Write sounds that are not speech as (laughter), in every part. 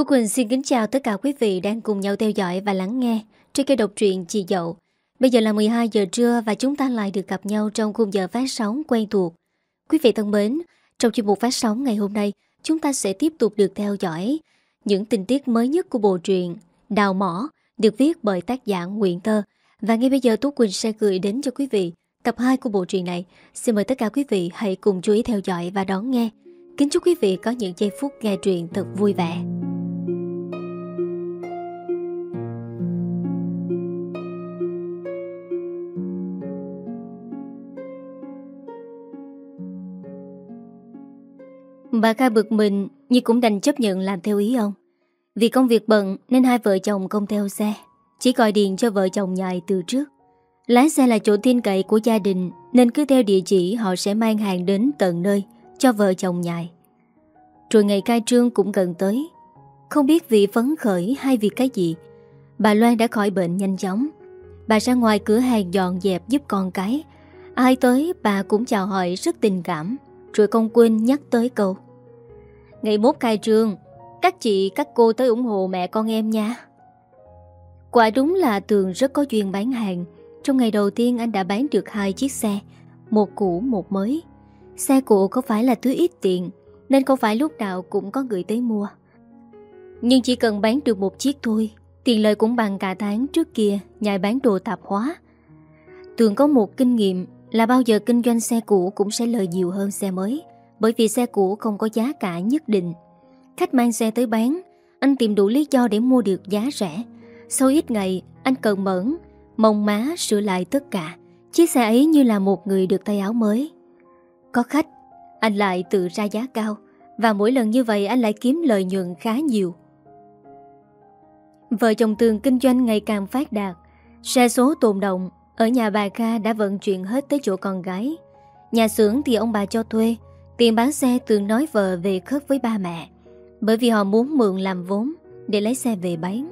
Tú Quỳnh xin kính chào tất cả quý vị đang cùng nhau theo dõi và lắng nghe trên kênh độc truyện Chị Dậu. Bây giờ là 12 giờ trưa và chúng ta lại được gặp nhau trong khung giờ phát sóng quen thuộc. Quý vị thân mến, trong chuyên mục phát sóng ngày hôm nay, chúng ta sẽ tiếp tục được theo dõi những tình tiết mới nhất của bộ truyện Đào Mỏ được viết bởi tác giả Nguyễn Tơ. Và ngay bây giờ Tú Quỳnh sẽ gửi đến cho quý vị tập 2 của bộ truyện này. Xin mời tất cả quý vị hãy cùng chú ý theo dõi và đón nghe. Kính chúc quý vị có những giây phút nghe truyện thật vui vẻ. Bà Kha bực mình nhưng cũng đành chấp nhận làm theo ý ông. Vì công việc bận nên hai vợ chồng không theo xe, chỉ gọi điện cho vợ chồng nhài từ trước. Lái xe là chỗ tin cậy của gia đình nên cứ theo địa chỉ họ sẽ mang hàng đến tận nơi cho vợ chồng nhài. Rồi ngày cai trương cũng gần tới. Không biết vì phấn khởi hay vì cái gì, bà Loan đã khỏi bệnh nhanh chóng. Bà ra ngoài cửa hàng dọn dẹp giúp con cái. Ai tới bà cũng chào hỏi rất tình cảm, rồi không quên nhắc tới câu. Ngày mốt khai trương, Các chị, các cô tới ủng hộ mẹ con em nha. Quả đúng là Tường rất có duyên bán hàng. Trong ngày đầu tiên, anh đã bán được hai chiếc xe, Một cũ, một mới. Xe cũ có phải là thứ ít tiền, Nên không phải lúc nào cũng có người tới mua. Nhưng chỉ cần bán được một chiếc thôi, Tiền lời cũng bằng cả tháng trước kia, Nhài bán đồ tạp hóa. Tường có một kinh nghiệm Là bao giờ kinh doanh xe cũ cũng sẽ lời nhiều hơn xe mới bởi vì xe cũ không có giá cả nhất định. Khách mang xe tới bán, Anh tìm đủ lý do để mua được giá rẻ. Sau ít ngày, Anh cần mẫn Mong má sửa lại tất cả. Chiếc xe ấy như là một người được tay áo mới. Có khách, Anh lại tự ra giá cao. Và mỗi lần như vậy, anh lại kiếm lợi nhuận khá nhiều. Vợ chồng Tường kinh doanh ngày càng phát đạt. Xe số tồn động, Ở nhà bà Kha đã vận chuyển hết tới chỗ con gái. Nhà xưởng thì ông bà cho thuê Tiền bán xe Tường nói vợ về khớp với ba mẹ, Bởi vì họ muốn mượn làm vốn Để lấy xe về bán.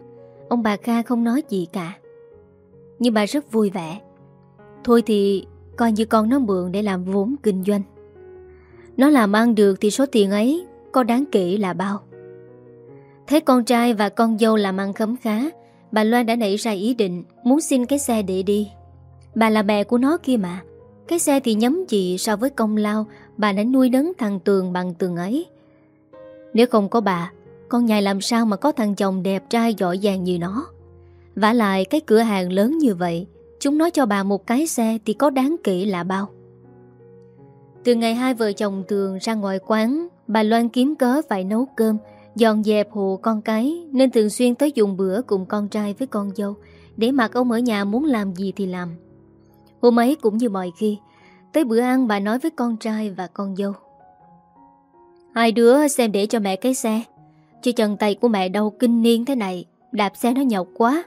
Ông bà Kha không nói gì cả. Nhưng bà rất vui vẻ. Thôi thì coi như con nó mượn để làm vốn kinh doanh. Nó làm ăn được thì số tiền ấy Có đáng kể là bao. Thấy con trai và con dâu làm ăn khấm khá, Bà Loan đã nảy ra ý định Muốn xin cái xe để đi. Bà là mẹ của nó kia mà. Cái xe thì nhắm gì so với công lao, Bà đã nuôi nấng thằng Tường bằng tường ấy. Nếu không có bà, Con nhà làm sao mà có thằng chồng đẹp trai giỏi giang như nó? Vả lại cái cửa hàng lớn như vậy, Chúng nói cho bà một cái xe Thì có đáng kể là bao. Từ ngày hai vợ chồng Tường ra ngoài quán, Bà Loan kiếm cớ phải nấu cơm, Dọn dẹp hộ con cái, Nên thường xuyên tới dùng bữa cùng con trai với con dâu. Để mặc ông ở nhà muốn làm gì thì làm. Hôm ấy cũng như mọi khi, Tới bữa ăn bà nói với con trai và con dâu. Hai đứa xem để cho mẹ cái xe. Chứ chân tay của mẹ đâu kinh niên thế này, Đạp xe nó nhọc quá.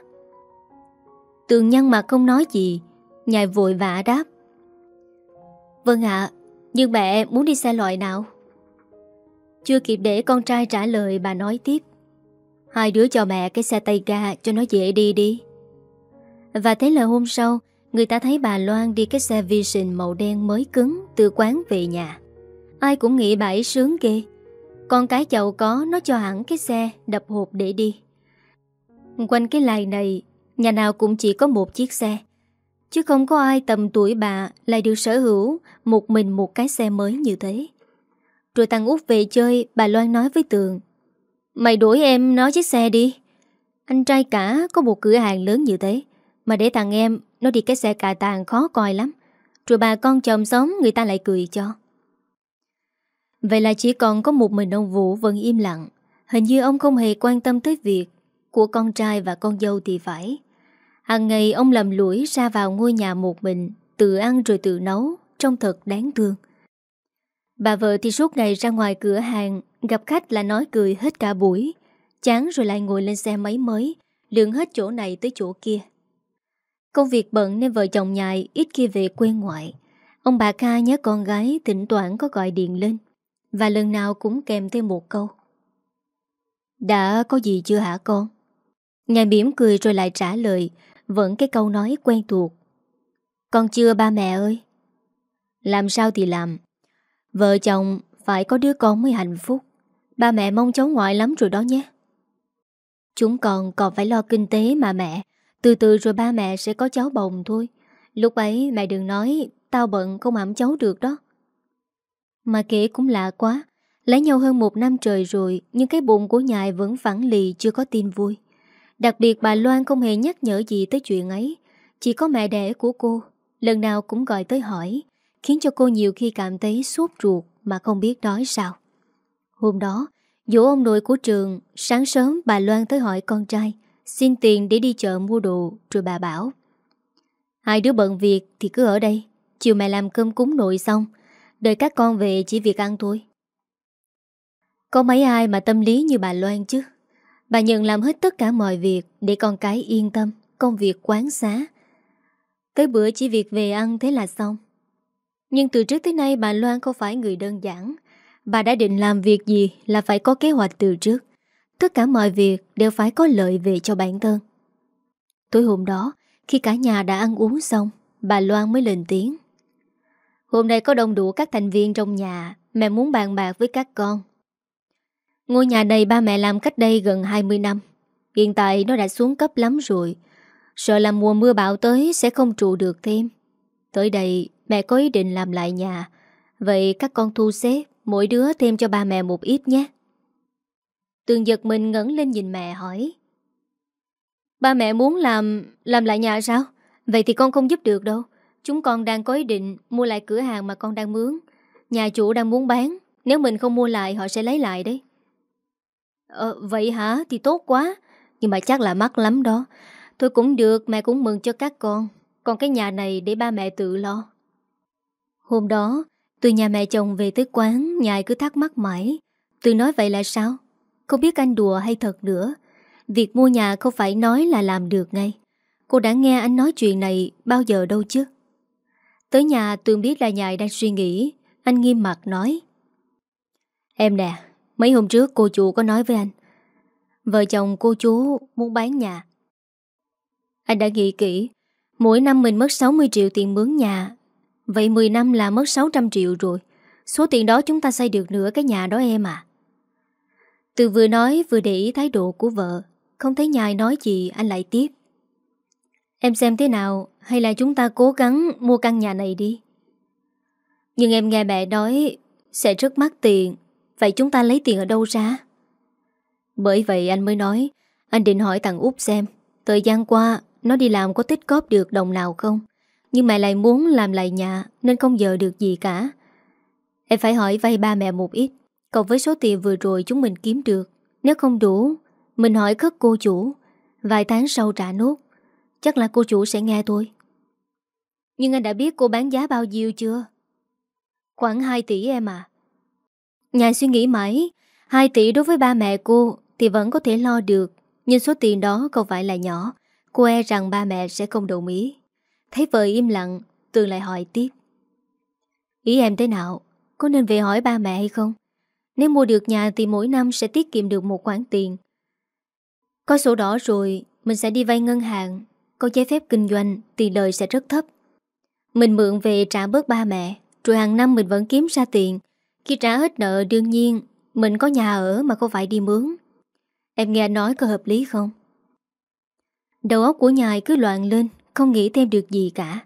Tường nhăn mặt không nói gì Nhài vội vã đáp. Vâng ạ, Nhưng mẹ muốn đi xe loại nào? Chưa kịp để con trai trả lời, bà nói tiếp. Hai đứa cho mẹ cái xe tay ga cho nó dễ đi đi. Và thế là hôm sau Người ta thấy bà Loan đi cái xe Vision màu đen mới cứng từ quán về nhà. Ai cũng nghĩ bà ấy sướng ghê. Con cái giàu có nó cho hẳn cái xe đập hộp để đi. Quanh cái lài này, nhà nào cũng chỉ có một chiếc xe. Chứ không có ai tầm tuổi bà lại được sở hữu một mình một cái xe mới như thế. Rồi thằng út về chơi, bà Loan nói với Tường. Mày đuổi em nói chiếc xe đi. Anh trai cả có một cửa hàng lớn như thế. Mà để thằng em Nó đi cái xe cà tàng khó coi lắm. Rồi bà con chồng sống người ta lại cười cho. Vậy là chỉ còn có một mình ông Vũ vẫn im lặng. Hình như ông không hề quan tâm tới việc Của con trai và con dâu thì phải. Hàng ngày ông lầm lũi ra vào ngôi nhà một mình, Tự ăn rồi tự nấu, Trông thật đáng thương. Bà vợ thì suốt ngày ra ngoài cửa hàng, Gặp khách là nói cười hết cả buổi. Chán rồi lại ngồi lên xe máy mới Lượn hết chỗ này tới chỗ kia. Công việc bận nên vợ chồng nhài ít khi về quê ngoại. Ông bà ca nhớ con gái thỉnh thoảng có gọi điện lên. Và lần nào cũng kèm thêm một câu. Đã có gì chưa hả con? Ngài mỉm cười rồi lại trả lời, vẫn cái câu nói quen thuộc. Con chưa ba mẹ ơi. Làm sao thì làm. Vợ chồng phải có đứa con mới hạnh phúc. Ba mẹ mong cháu ngoại lắm rồi đó nhé. Chúng còn còn phải lo kinh tế mà mẹ từ từ rồi ba mẹ sẽ có cháu bồng thôi. Lúc ấy mẹ đừng nói Tao bận không ẩm cháu được đó. Mà kể cũng lạ quá, Lấy nhau hơn một năm trời rồi, Nhưng cái bụng của nhài vẫn phản lì, Chưa có tin vui. Đặc biệt bà Loan không hề nhắc nhở gì tới chuyện ấy, Chỉ có mẹ đẻ của cô, Lần nào cũng gọi tới hỏi, Khiến cho cô nhiều khi cảm thấy sốt ruột Mà không biết nói sao. Hôm đó, Dỗ ông nội của trường, Sáng sớm bà Loan tới hỏi con trai Xin tiền để đi chợ mua đồ, Rồi bà bảo. Hai đứa bận việc thì cứ ở đây, Chiều mẹ làm cơm cúng nội xong, Đợi các con về chỉ việc ăn thôi. Có mấy ai mà tâm lý như bà Loan chứ? Bà nhận làm hết tất cả mọi việc Để con cái yên tâm, Công việc quán xá. Tới bữa chỉ việc về ăn thế là xong. Nhưng từ trước tới nay bà Loan không phải người đơn giản. Bà đã định làm việc gì là phải có kế hoạch từ trước. Tất cả mọi việc đều phải có lợi về cho bản thân. Tối hôm đó, Khi cả nhà đã ăn uống xong, Bà Loan mới lên tiếng. Hôm nay có đông đủ các thành viên trong nhà, Mẹ muốn bàn bạc với các con. Ngôi nhà này ba mẹ làm cách đây gần 20 năm. Hiện tại nó đã xuống cấp lắm rồi. Sợ là mùa mưa bão tới sẽ không trụ được thêm. Tới đây, mẹ có ý định làm lại nhà. Vậy các con thu xếp, Mỗi đứa thêm cho ba mẹ một ít nhé. Tường giật mình ngẩn lên nhìn mẹ hỏi. Ba mẹ muốn làm Làm lại nhà sao? Vậy thì con không giúp được đâu. Chúng con đang có ý định mua lại cửa hàng mà con đang mướn. Nhà chủ đang muốn bán. Nếu mình không mua lại, họ sẽ lấy lại đấy. Ờ vậy hả? Thì tốt quá. Nhưng mà chắc là mắc lắm đó. Thôi cũng được, mẹ cũng mừng cho các con. Còn cái nhà này để ba mẹ tự lo. Hôm đó, từ nhà mẹ chồng về tới quán, Nhài cứ thắc mắc mãi. Từ nói vậy là sao? Không biết anh đùa hay thật nữa. Việc mua nhà không phải nói là làm được ngay. Cô đã nghe anh nói chuyện này Bao giờ đâu chứ? Tới nhà Tường biết là Nhài đang suy nghĩ, Anh nghiêm mặt nói. Em nè, Mấy hôm trước cô chủ có nói với anh, Vợ chồng cô chú muốn bán nhà. Anh đã nghĩ kỹ, Mỗi năm mình mất 60 triệu tiền mướn nhà. Vậy 10 năm là mất 600 triệu rồi. Số tiền đó chúng ta xây được nửa cái nhà đó em à. Từ vừa nói vừa để ý thái độ của vợ. Không thấy nhài nói gì, anh lại tiếp. Em xem thế nào, Hay là chúng ta cố gắng mua căn nhà này đi? Nhưng em nghe mẹ nói Sẽ rất mắc tiền. Vậy chúng ta lấy tiền ở đâu ra? Bởi vậy anh mới nói, Anh định hỏi thằng Út xem, Thời gian qua Nó đi làm có tích cóp được đồng nào không? Nhưng mẹ lại muốn làm lại nhà, Nên không giờ được gì cả. Em phải hỏi vay ba mẹ một ít. Cộng với số tiền vừa rồi chúng mình kiếm được. Nếu không đủ, Mình hỏi khất cô chủ. Vài tháng sau trả nốt. Chắc là cô chủ sẽ nghe thôi Nhưng anh đã biết cô bán giá bao nhiêu chưa? Khoảng 2 tỷ em à Nhà suy nghĩ mãi. 2 tỷ đối với ba mẹ cô Thì vẫn có thể lo được. Nhưng số tiền đó không phải là nhỏ. Cô e rằng ba mẹ sẽ không đồng ý. Thấy vợ im lặng, Tường lại hỏi tiếp. Ý em thế nào? Có nên về hỏi ba mẹ hay không? Nếu mua được nhà thì mỗi năm sẽ tiết kiệm được một khoản tiền. Có sổ đỏ rồi, Mình sẽ đi vay ngân hàng. Có giấy phép kinh doanh Tiền lời sẽ rất thấp. Mình mượn về trả bớt ba mẹ, Rồi hàng năm mình vẫn kiếm ra tiền. Khi trả hết nợ, đương nhiên, Mình có nhà ở mà không phải đi mướn. Em nghe anh nói có hợp lý không? Đầu óc của nhài cứ loạn lên, không nghĩ thêm được gì cả.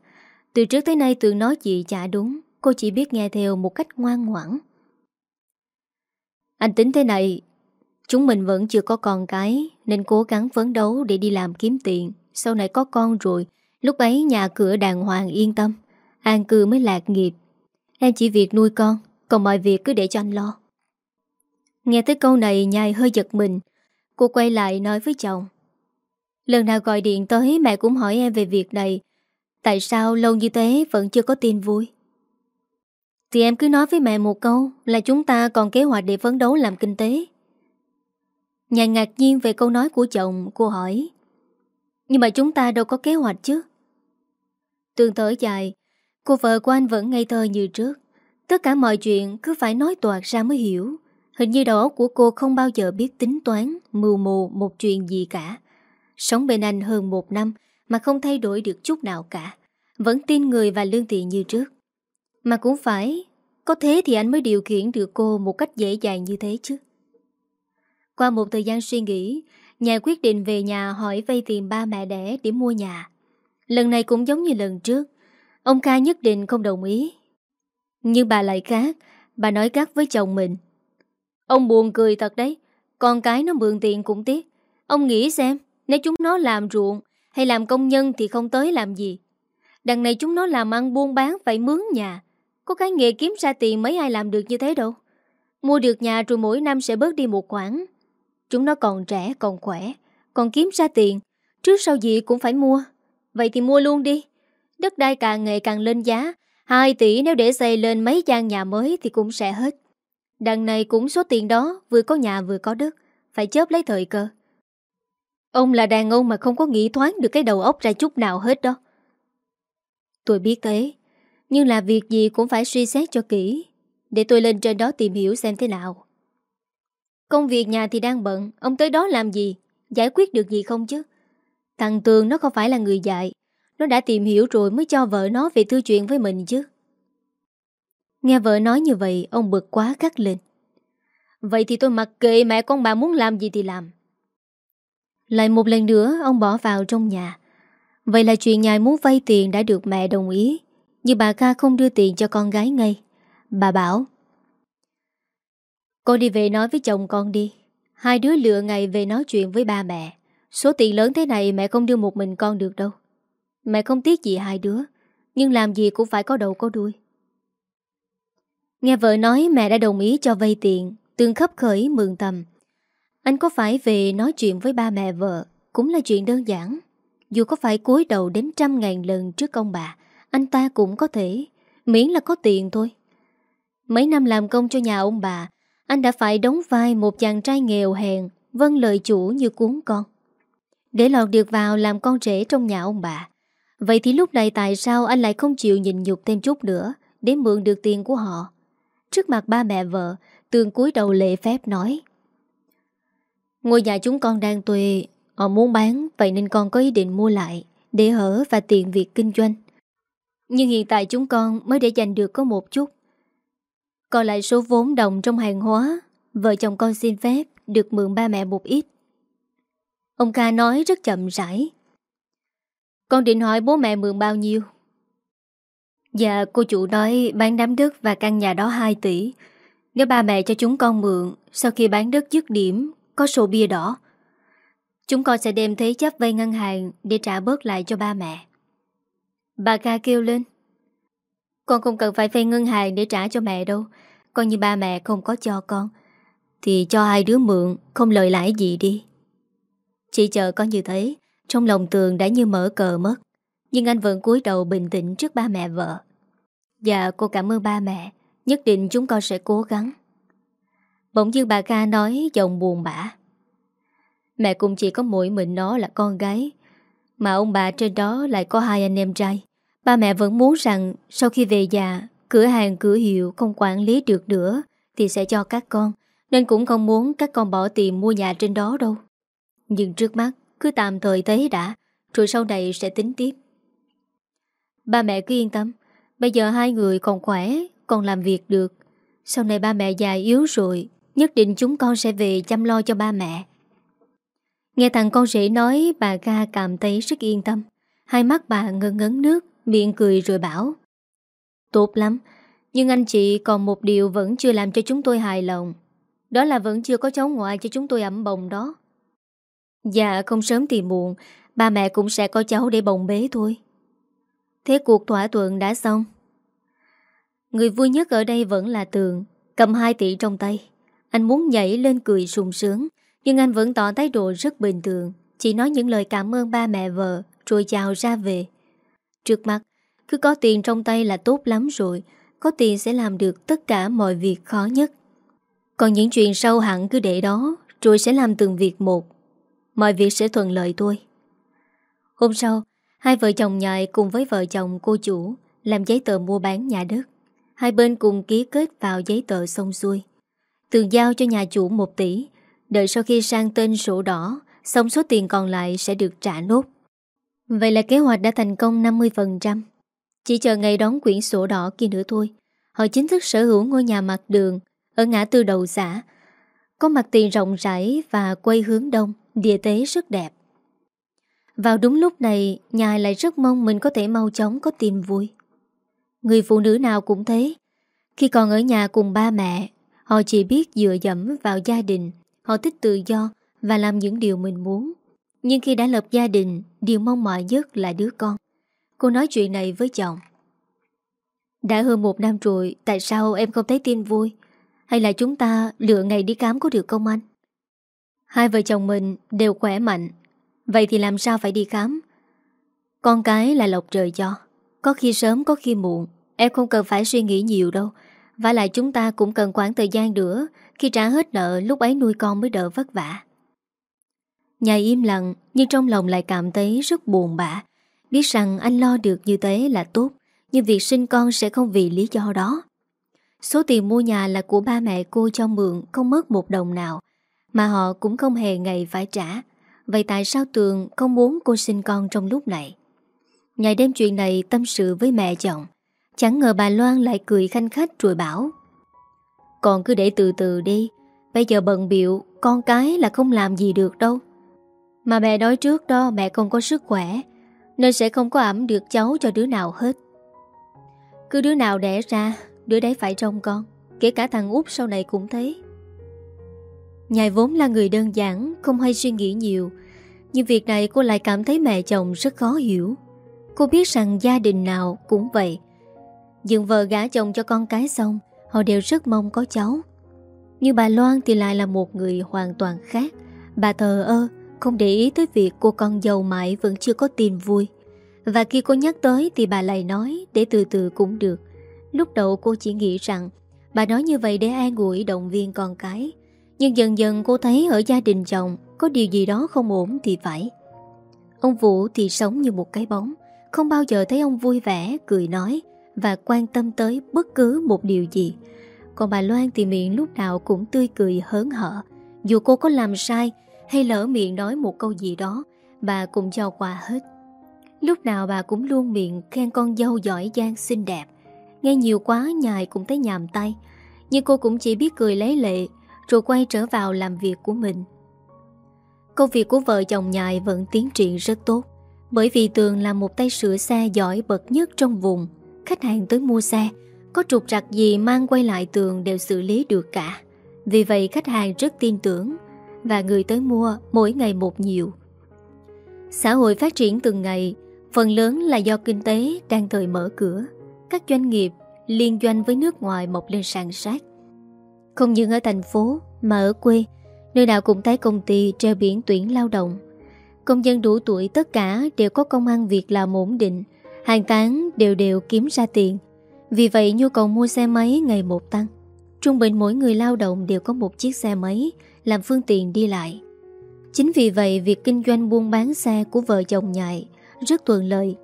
Từ trước tới nay Tường nói gì chả đúng, Cô chỉ biết nghe theo một cách ngoan ngoãn. Anh tính thế này, Chúng mình vẫn chưa có con cái, Nên cố gắng phấn đấu để đi làm kiếm tiền. Sau này có con rồi, Lúc ấy nhà cửa đàng hoàng yên tâm, An cư mới lạc nghiệp. Em chỉ việc nuôi con, Còn mọi việc cứ để cho anh lo. Nghe tới câu này, nhai hơi giật mình. Cô quay lại nói với chồng. Lần nào gọi điện tới, mẹ cũng hỏi em về việc này. Tại sao lâu như thế vẫn chưa có tin vui? Thì em cứ nói với mẹ một câu Là chúng ta còn kế hoạch để phấn đấu làm kinh tế. Nhà ngạc nhiên về câu nói của chồng, Cô hỏi. Nhưng mà chúng ta đâu có kế hoạch chứ? Tương thở dài, Cô vợ của anh vẫn ngây thơ như trước. Tất cả mọi chuyện cứ phải nói toạt ra mới hiểu. Hình như đầu óc của cô không bao giờ biết tính toán, Mưu mồ một chuyện gì cả. Sống bên anh hơn một năm Mà không thay đổi được chút nào cả. Vẫn tin người và lương thiện như trước. Mà cũng phải Có thế thì anh mới điều khiển được cô Một cách dễ dàng như thế chứ Qua một thời gian suy nghĩ Nhà quyết định về nhà hỏi vay tiền ba mẹ đẻ để mua nhà. Lần này cũng giống như lần trước. Ông ca nhất định không đồng ý. Nhưng bà lại khác. Bà nói gắt với chồng mình. Ông buồn cười thật đấy. Con cái nó mượn tiền cũng tiếc. Ông nghĩ xem, nếu chúng nó làm ruộng hay làm công nhân thì không tới làm gì. Đằng này chúng nó làm ăn buôn bán phải mướn nhà. Có cái nghề kiếm ra tiền mấy ai làm được như thế đâu. Mua được nhà rồi mỗi năm sẽ bớt đi một khoản. Chúng nó còn trẻ, còn khỏe, còn kiếm ra tiền. Trước sau gì cũng phải mua. Vậy thì mua luôn đi. Đất đai càng ngày càng lên giá. 2 tỷ nếu để xây lên mấy gian nhà mới thì cũng sẽ hết. Đằng này cũng số tiền đó vừa có nhà vừa có đất. Phải chớp lấy thời cơ. Ông là đàn ông mà không có nghĩ thoáng được cái đầu óc ra chút nào hết đó. Tôi biết thế. Nhưng là việc gì cũng phải suy xét cho kỹ. Để tôi lên trên đó tìm hiểu xem thế nào. Công việc nhà thì đang bận. Ông tới đó làm gì? Giải quyết được gì không chứ? Thằng Tường nó không phải là người dạy. Nó đã tìm hiểu rồi mới cho vợ nó về thư chuyện với mình chứ. Nghe vợ nói như vậy, ông bực quá cắt lên. Vậy thì tôi mặc kệ mẹ con bà muốn làm gì thì làm. Lại một lần nữa, ông bỏ vào trong nhà. Vậy là chuyện nhài muốn vay tiền đã được mẹ đồng ý. Nhưng bà ca không đưa tiền cho con gái ngay. Bà bảo Con đi về nói với chồng con đi. Hai đứa lựa ngày về nói chuyện với ba mẹ. Số tiền lớn thế này mẹ không đưa một mình con được đâu. Mẹ không tiếc gì hai đứa. Nhưng làm gì cũng phải có đầu có đuôi. Nghe vợ nói mẹ đã đồng ý cho vay tiền. Tương khắp khởi mừng tầm. Anh có phải về nói chuyện với ba mẹ vợ cũng là chuyện đơn giản. Dù có phải cúi đầu đến trăm ngàn lần trước ông bà, anh ta cũng có thể, miễn là có tiền thôi. Mấy năm làm công cho nhà ông bà, anh đã phải đóng vai một chàng trai nghèo hèn, vâng lời chủ như cuốn con. Để lọt được vào làm con rể trong nhà ông bà. Vậy thì lúc này tại sao anh lại không chịu nhìn nhục thêm chút nữa để mượn được tiền của họ? Trước mặt ba mẹ vợ, Tường cúi đầu lệ phép nói. Ngôi nhà chúng con đang thuê Họ muốn bán Vậy nên con có ý định mua lại Để hở và tiện việc kinh doanh nhưng hiện tại chúng con mới để dành được có một chút. Còn lại số vốn đồng trong hàng hóa, Vợ chồng con xin phép Được mượn ba mẹ một ít. Ông ca nói rất chậm rãi. Con định hỏi bố mẹ mượn bao nhiêu? Dạ cô chủ nói bán đám đất và căn nhà đó 2 tỷ. Nếu ba mẹ cho chúng con mượn, Sau khi bán đất dứt điểm, Có sổ bia đỏ. Chúng con sẽ đem thế chấp vay ngân hàng Để trả bớt lại cho ba mẹ. Bà ca kêu lên. Con không cần phải vay ngân hàng Để trả cho mẹ đâu. Coi như ba mẹ không có cho con, Thì cho hai đứa mượn, Không lời lãi gì đi. Chị chờ con như thế, Trong lòng tường đã như mở cờ mất. Nhưng anh vẫn cúi đầu bình tĩnh trước ba mẹ vợ. Dạ cô cảm ơn ba mẹ. Nhất định chúng con sẽ cố gắng. Bỗng dưng bà ca nói giọng buồn bã. Mẹ cũng chỉ có mỗi mình nó là con gái. Mà ông bà trên đó lại có hai anh em trai. Ba mẹ vẫn muốn rằng Sau khi về già, Cửa hàng cửa hiệu không quản lý được nữa Thì sẽ cho các con, Nên cũng không muốn các con bỏ tiền mua nhà trên đó đâu. Nhưng trước mắt, Cứ tạm thời thế đã, Rồi sau này sẽ tính tiếp. Ba mẹ cứ yên tâm, Bây giờ hai người còn khỏe, Còn làm việc được. Sau này ba mẹ già yếu rồi, Nhất định chúng con sẽ về chăm lo cho ba mẹ. Nghe thằng con rể nói bà ca cảm thấy rất yên tâm. Hai mắt bà ngấn ngấn nước, miệng cười rồi bảo. Tốt lắm, nhưng anh chị còn một điều vẫn chưa làm cho chúng tôi hài lòng. Đó là vẫn chưa có cháu ngoại cho chúng tôi ẩm bồng đó. Dạ không sớm thì muộn, ba mẹ cũng sẽ có cháu để bồng bế thôi. Thế cuộc thỏa thuận đã xong. Người vui nhất ở đây vẫn là Tường, cầm 2 tỷ trong tay. Anh muốn nhảy lên cười sung sướng. Nhưng anh vẫn tỏ thái độ rất bình thường, Chỉ nói những lời cảm ơn ba mẹ vợ, Rồi chào ra về. Trước mắt, Cứ có tiền trong tay là tốt lắm rồi, Có tiền sẽ làm được tất cả mọi việc khó nhất. Còn những chuyện sâu hẳn cứ để đó, Rồi sẽ làm từng việc một. Mọi việc sẽ thuận lợi thôi. Hôm sau, Hai vợ chồng nhại cùng với vợ chồng cô chủ Làm giấy tờ mua bán nhà đất. Hai bên cùng ký kết vào giấy tờ xong xuôi. Tường giao cho nhà chủ 1 tỷ Đợi sau khi sang tên sổ đỏ Xong số tiền còn lại sẽ được trả nốt Vậy là kế hoạch đã thành công 50% Chỉ chờ ngày đón quyển sổ đỏ kia nữa thôi Họ chính thức sở hữu ngôi nhà mặt đường Ở ngã tư đầu xã Có mặt tiền rộng rãi và quay hướng đông địa tế rất đẹp. Vào đúng lúc này, nhài lại rất mong mình có thể mau chóng có tiền vui. Người phụ nữ nào cũng thế. Khi còn ở nhà cùng ba mẹ, họ chỉ biết dựa dẫm vào gia đình, họ thích tự do và làm những điều mình muốn. Nhưng khi đã lập gia đình, điều mong mỏi nhất là đứa con. Cô nói chuyện này với chồng. Đã hơn một năm rồi, tại sao em không thấy tin vui? Hay là chúng ta lựa ngày đi khám có được không anh? Hai vợ chồng mình đều khỏe mạnh Vậy thì làm sao phải đi khám Con cái là lộc trời cho Có khi sớm có khi muộn Em không cần phải suy nghĩ nhiều đâu Và lại chúng ta cũng cần khoảng thời gian nữa khi trả hết nợ, lúc ấy nuôi con mới đỡ vất vả. Nhà im lặng, Nhưng trong lòng lại cảm thấy rất buồn bã. Biết rằng anh lo được như thế là tốt, Nhưng việc sinh con sẽ không vì lý do đó. Số tiền mua nhà là của ba mẹ cô cho mượn, Không mất một đồng nào, Mà họ cũng không hề ngày phải trả. Vậy tại sao Tường không muốn cô sinh con trong lúc này? Ngày đêm chuyện này tâm sự với mẹ chồng. Chẳng ngờ bà Loan lại cười khanh khách rồi bảo còn cứ để từ từ đi. Bây giờ bận biệu Con cái là không làm gì được đâu. Mà mẹ nói trước đó mẹ không có sức khỏe, Nên sẽ không có ẩm được cháu cho đứa nào hết. Cứ đứa nào đẻ ra, Đứa đấy phải trông con, Kể cả thằng út sau này cũng thế. Nhài vốn là người đơn giản, Không hay suy nghĩ nhiều, Nhưng việc này cô lại cảm thấy mẹ chồng rất khó hiểu. Cô biết rằng gia đình nào cũng vậy. Dừng vợ gả chồng cho con cái xong Họ đều rất mong có cháu. Nhưng bà Loan thì lại là một người hoàn toàn khác. Bà thờ ơ Không để ý tới việc cô con giàu mãi Vẫn chưa có tin vui. Và khi cô nhắc tới thì bà lại nói Để từ từ cũng được. Lúc đầu cô chỉ nghĩ rằng Bà nói như vậy để an ủi động viên con cái. Nhưng dần dần cô thấy ở gia đình chồng Có điều gì đó không ổn thì phải. Ông Vũ thì sống như một cái bóng Không bao giờ thấy ông vui vẻ, cười nói. Và quan tâm tới bất cứ một điều gì. Còn bà Loan thì miệng lúc nào cũng tươi cười hớn hở. Dù cô có làm sai Hay lỡ miệng nói một câu gì đó, Bà cũng cho qua hết. Lúc nào bà cũng luôn miệng khen con dâu giỏi giang xinh đẹp. Nghe nhiều quá, nhài cũng thấy nhàm tay. Nhưng cô cũng chỉ biết cười lấy lệ, Rồi quay trở vào làm việc của mình. Công việc của vợ chồng nhài vẫn tiến triển rất tốt, Bởi vì Tường là một tay sửa xe giỏi bậc nhất trong vùng. Khách hàng tới mua xe Có trục trặc gì mang quay lại Tường đều xử lý được cả Vì vậy khách hàng rất tin tưởng Và người tới mua mỗi ngày một nhiều Xã hội phát triển từng ngày Phần lớn là do kinh tế đang thời mở cửa các doanh nghiệp liên doanh với nước ngoài mọc lên sàn sát. Không những ở thành phố mà ở quê, nơi nào cũng thấy công ty treo biển tuyển lao động. Công dân đủ tuổi tất cả đều có công ăn việc làm ổn định, hàng tháng đều đều kiếm ra tiền. Vì vậy nhu cầu mua xe máy ngày một tăng. Trung bình mỗi người lao động đều có một chiếc xe máy, làm phương tiện đi lại. Chính vì vậy, việc kinh doanh buôn bán xe của vợ chồng nhại rất thuận lợi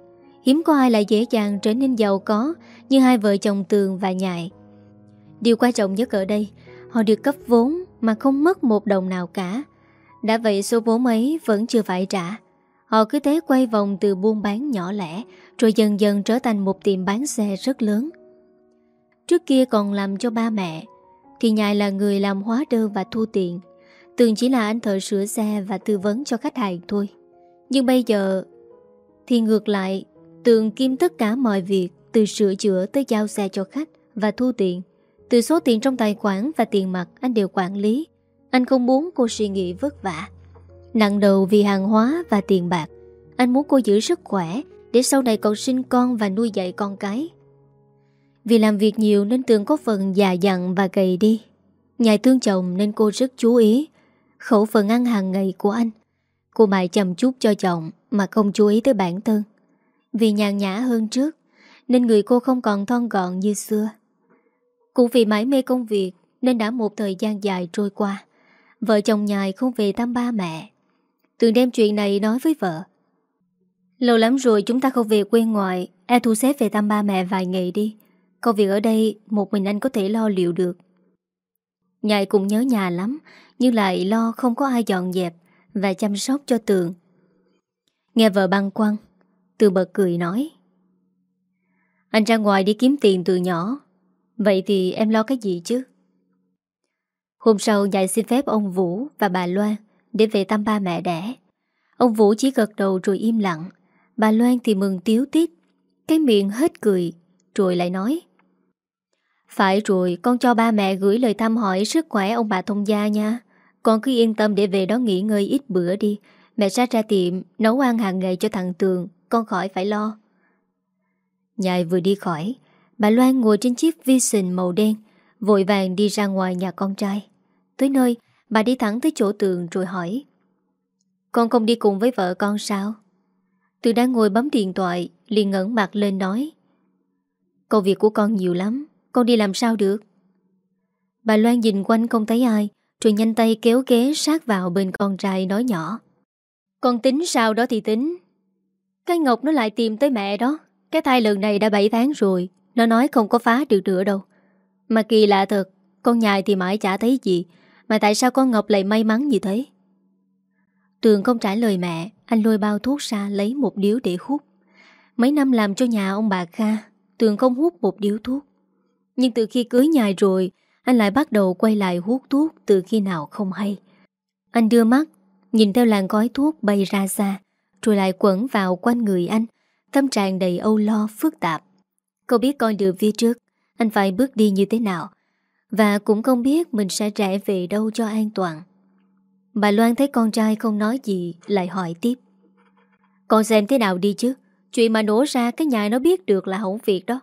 Hiếm có ai lại dễ dàng trở nên giàu có Như hai vợ chồng Tường và Nhại Điều quan trọng nhất ở đây, Họ được cấp vốn mà không mất một đồng nào cả Đã vậy số vốn ấy vẫn chưa phải trả Họ cứ thế quay vòng từ buôn bán nhỏ lẻ, Rồi dần dần trở thành một tiệm bán xe rất lớn. Trước kia còn làm cho ba mẹ, Thì nhài là người làm hóa đơn và thu tiền. Tường chỉ là anh thợ sửa xe và tư vấn cho khách hàng thôi. Nhưng bây giờ Thì ngược lại, Tường kiêm tất cả mọi việc, Từ sửa chữa tới giao xe cho khách Và thu tiền. Từ số tiền trong tài khoản và tiền mặt anh đều quản lý. Anh không muốn cô suy nghĩ vất vả. Nặng đầu vì hàng hóa và tiền bạc. Anh muốn cô giữ sức khỏe Để sau này còn sinh con và nuôi dạy con cái. Vì làm việc nhiều nên Tường có phần già dặn và gầy đi. Nhài thương chồng nên cô rất chú ý. Khẩu phần ăn hàng ngày của anh. Cô mãi chăm chút cho chồng Mà không chú ý tới bản thân. Vì nhàn nhã hơn trước, Nên người cô không còn thon gọn như xưa. Cũng vì mãi mê công việc, Nên đã một thời gian dài trôi qua. Vợ chồng nhài không về thăm ba mẹ. Tường đem chuyện này nói với vợ. Lâu lắm rồi chúng ta không về quê ngoại E thu xếp về thăm ba mẹ vài ngày đi. Công việc ở đây, Một mình anh có thể lo liệu được. Nhài cũng nhớ nhà lắm, Nhưng lại lo không có ai dọn dẹp Và chăm sóc cho tường. Nghe vợ băng quăng từ bật cười nói, Anh ra ngoài đi kiếm tiền từ nhỏ, Vậy thì em lo cái gì chứ? Hôm sau dạy xin phép ông Vũ và bà Loan để về thăm ba mẹ đẻ. Ông Vũ chỉ gật đầu rồi im lặng. Bà Loan thì mừng tiếu tít, Cái miệng hết cười, Rồi lại nói. Phải rồi, con cho ba mẹ gửi lời thăm hỏi sức khỏe ông bà thông gia nha. Con cứ yên tâm để về đó nghỉ ngơi ít bữa đi. Mẹ sẽ ra tiệm, nấu ăn hàng ngày cho thằng Tường, Con khỏi phải lo. Nhài vừa đi khỏi, Bà Loan ngồi trên chiếc Vision màu đen, Vội vàng đi ra ngoài nhà con trai. Tới nơi Bà đi thẳng tới chỗ tường rồi hỏi, Con không đi cùng với vợ con sao? Tường đang ngồi bấm điện thoại, liền ngẩn mặt lên nói, Công việc của con nhiều lắm, Con đi làm sao được? Bà Loan nhìn quanh không thấy ai, Rồi nhanh tay kéo ghế sát vào bên con trai nói nhỏ, Con tính sao đó thì tính. Cái Ngọc nó lại tìm tới mẹ đó, Cái thai lần này đã 7 tháng rồi, Nó nói không có phá được nữa đâu. Mà kỳ lạ thật, Con nhài thì mãi chả thấy gì mà tại sao con Ngọc lại may mắn như thế? Tường không trả lời mẹ, Anh lôi bao thuốc ra lấy một điếu để hút. Mấy năm làm cho nhà ông bà Kha, Tường không hút một điếu thuốc. Nhưng từ khi cưới nhài rồi, Anh lại bắt đầu quay lại hút thuốc Từ khi nào không hay. Anh đưa mắt, Nhìn theo làn gói thuốc bay ra xa, Rồi lại quẩn vào quanh người anh, Tâm trạng đầy âu lo, phức tạp. Cô biết con đường phía trước, Anh phải bước đi như thế nào và cũng không biết mình sẽ rẽ về đâu cho an toàn. Bà Loan thấy con trai không nói gì, Lại hỏi tiếp. Con xem thế nào đi chứ? Chuyện mà nổ ra cái nhà nó biết được là hỏng việc đó.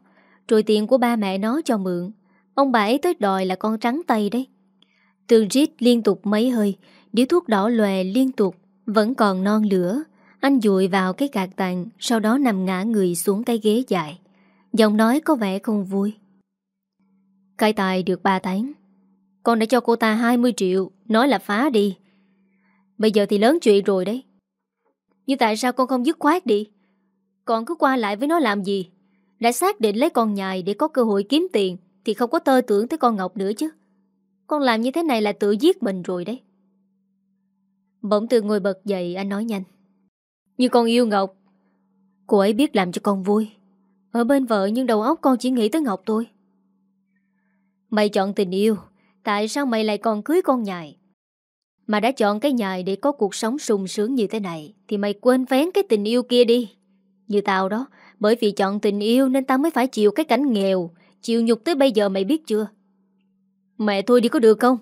Rồi tiền của ba mẹ nó cho mượn. Ông bà ấy tới đòi là con trắng tay đấy. Tường rít liên tục mấy hơi, Điếu thuốc đỏ lòe liên tục, Vẫn còn non lửa. Anh dụi vào cái gạt tàn, Sau đó nằm ngã người xuống cái ghế dài. Giọng nói có vẻ không vui. Cái tài được 3 tháng Con đã cho cô ta 20 triệu, Nói là phá đi. Bây giờ thì lớn chuyện rồi đấy. Nhưng tại sao con không dứt khoát đi? Con cứ qua lại với nó làm gì? Đã xác định lấy con nhài để có cơ hội kiếm tiền Thì không có tơ tưởng tới con Ngọc nữa chứ. Con làm như thế này là tự giết mình rồi đấy. Bỗng từ ngồi bật dậy, anh nói nhanh. Như con yêu Ngọc, Cô ấy biết làm cho con vui. Ở bên vợ nhưng đầu óc con chỉ nghĩ tới Ngọc thôi. Mày chọn tình yêu, Tại sao mày lại còn cưới con nhài? Mà đã chọn cái nhài để có cuộc sống sung sướng như thế này, Thì mày quên vén cái tình yêu kia đi. Như tao đó, Bởi vì chọn tình yêu nên tao mới phải chịu cái cảnh nghèo, Chịu nhục tới bây giờ mày biết chưa? Mẹ thôi đi có được không?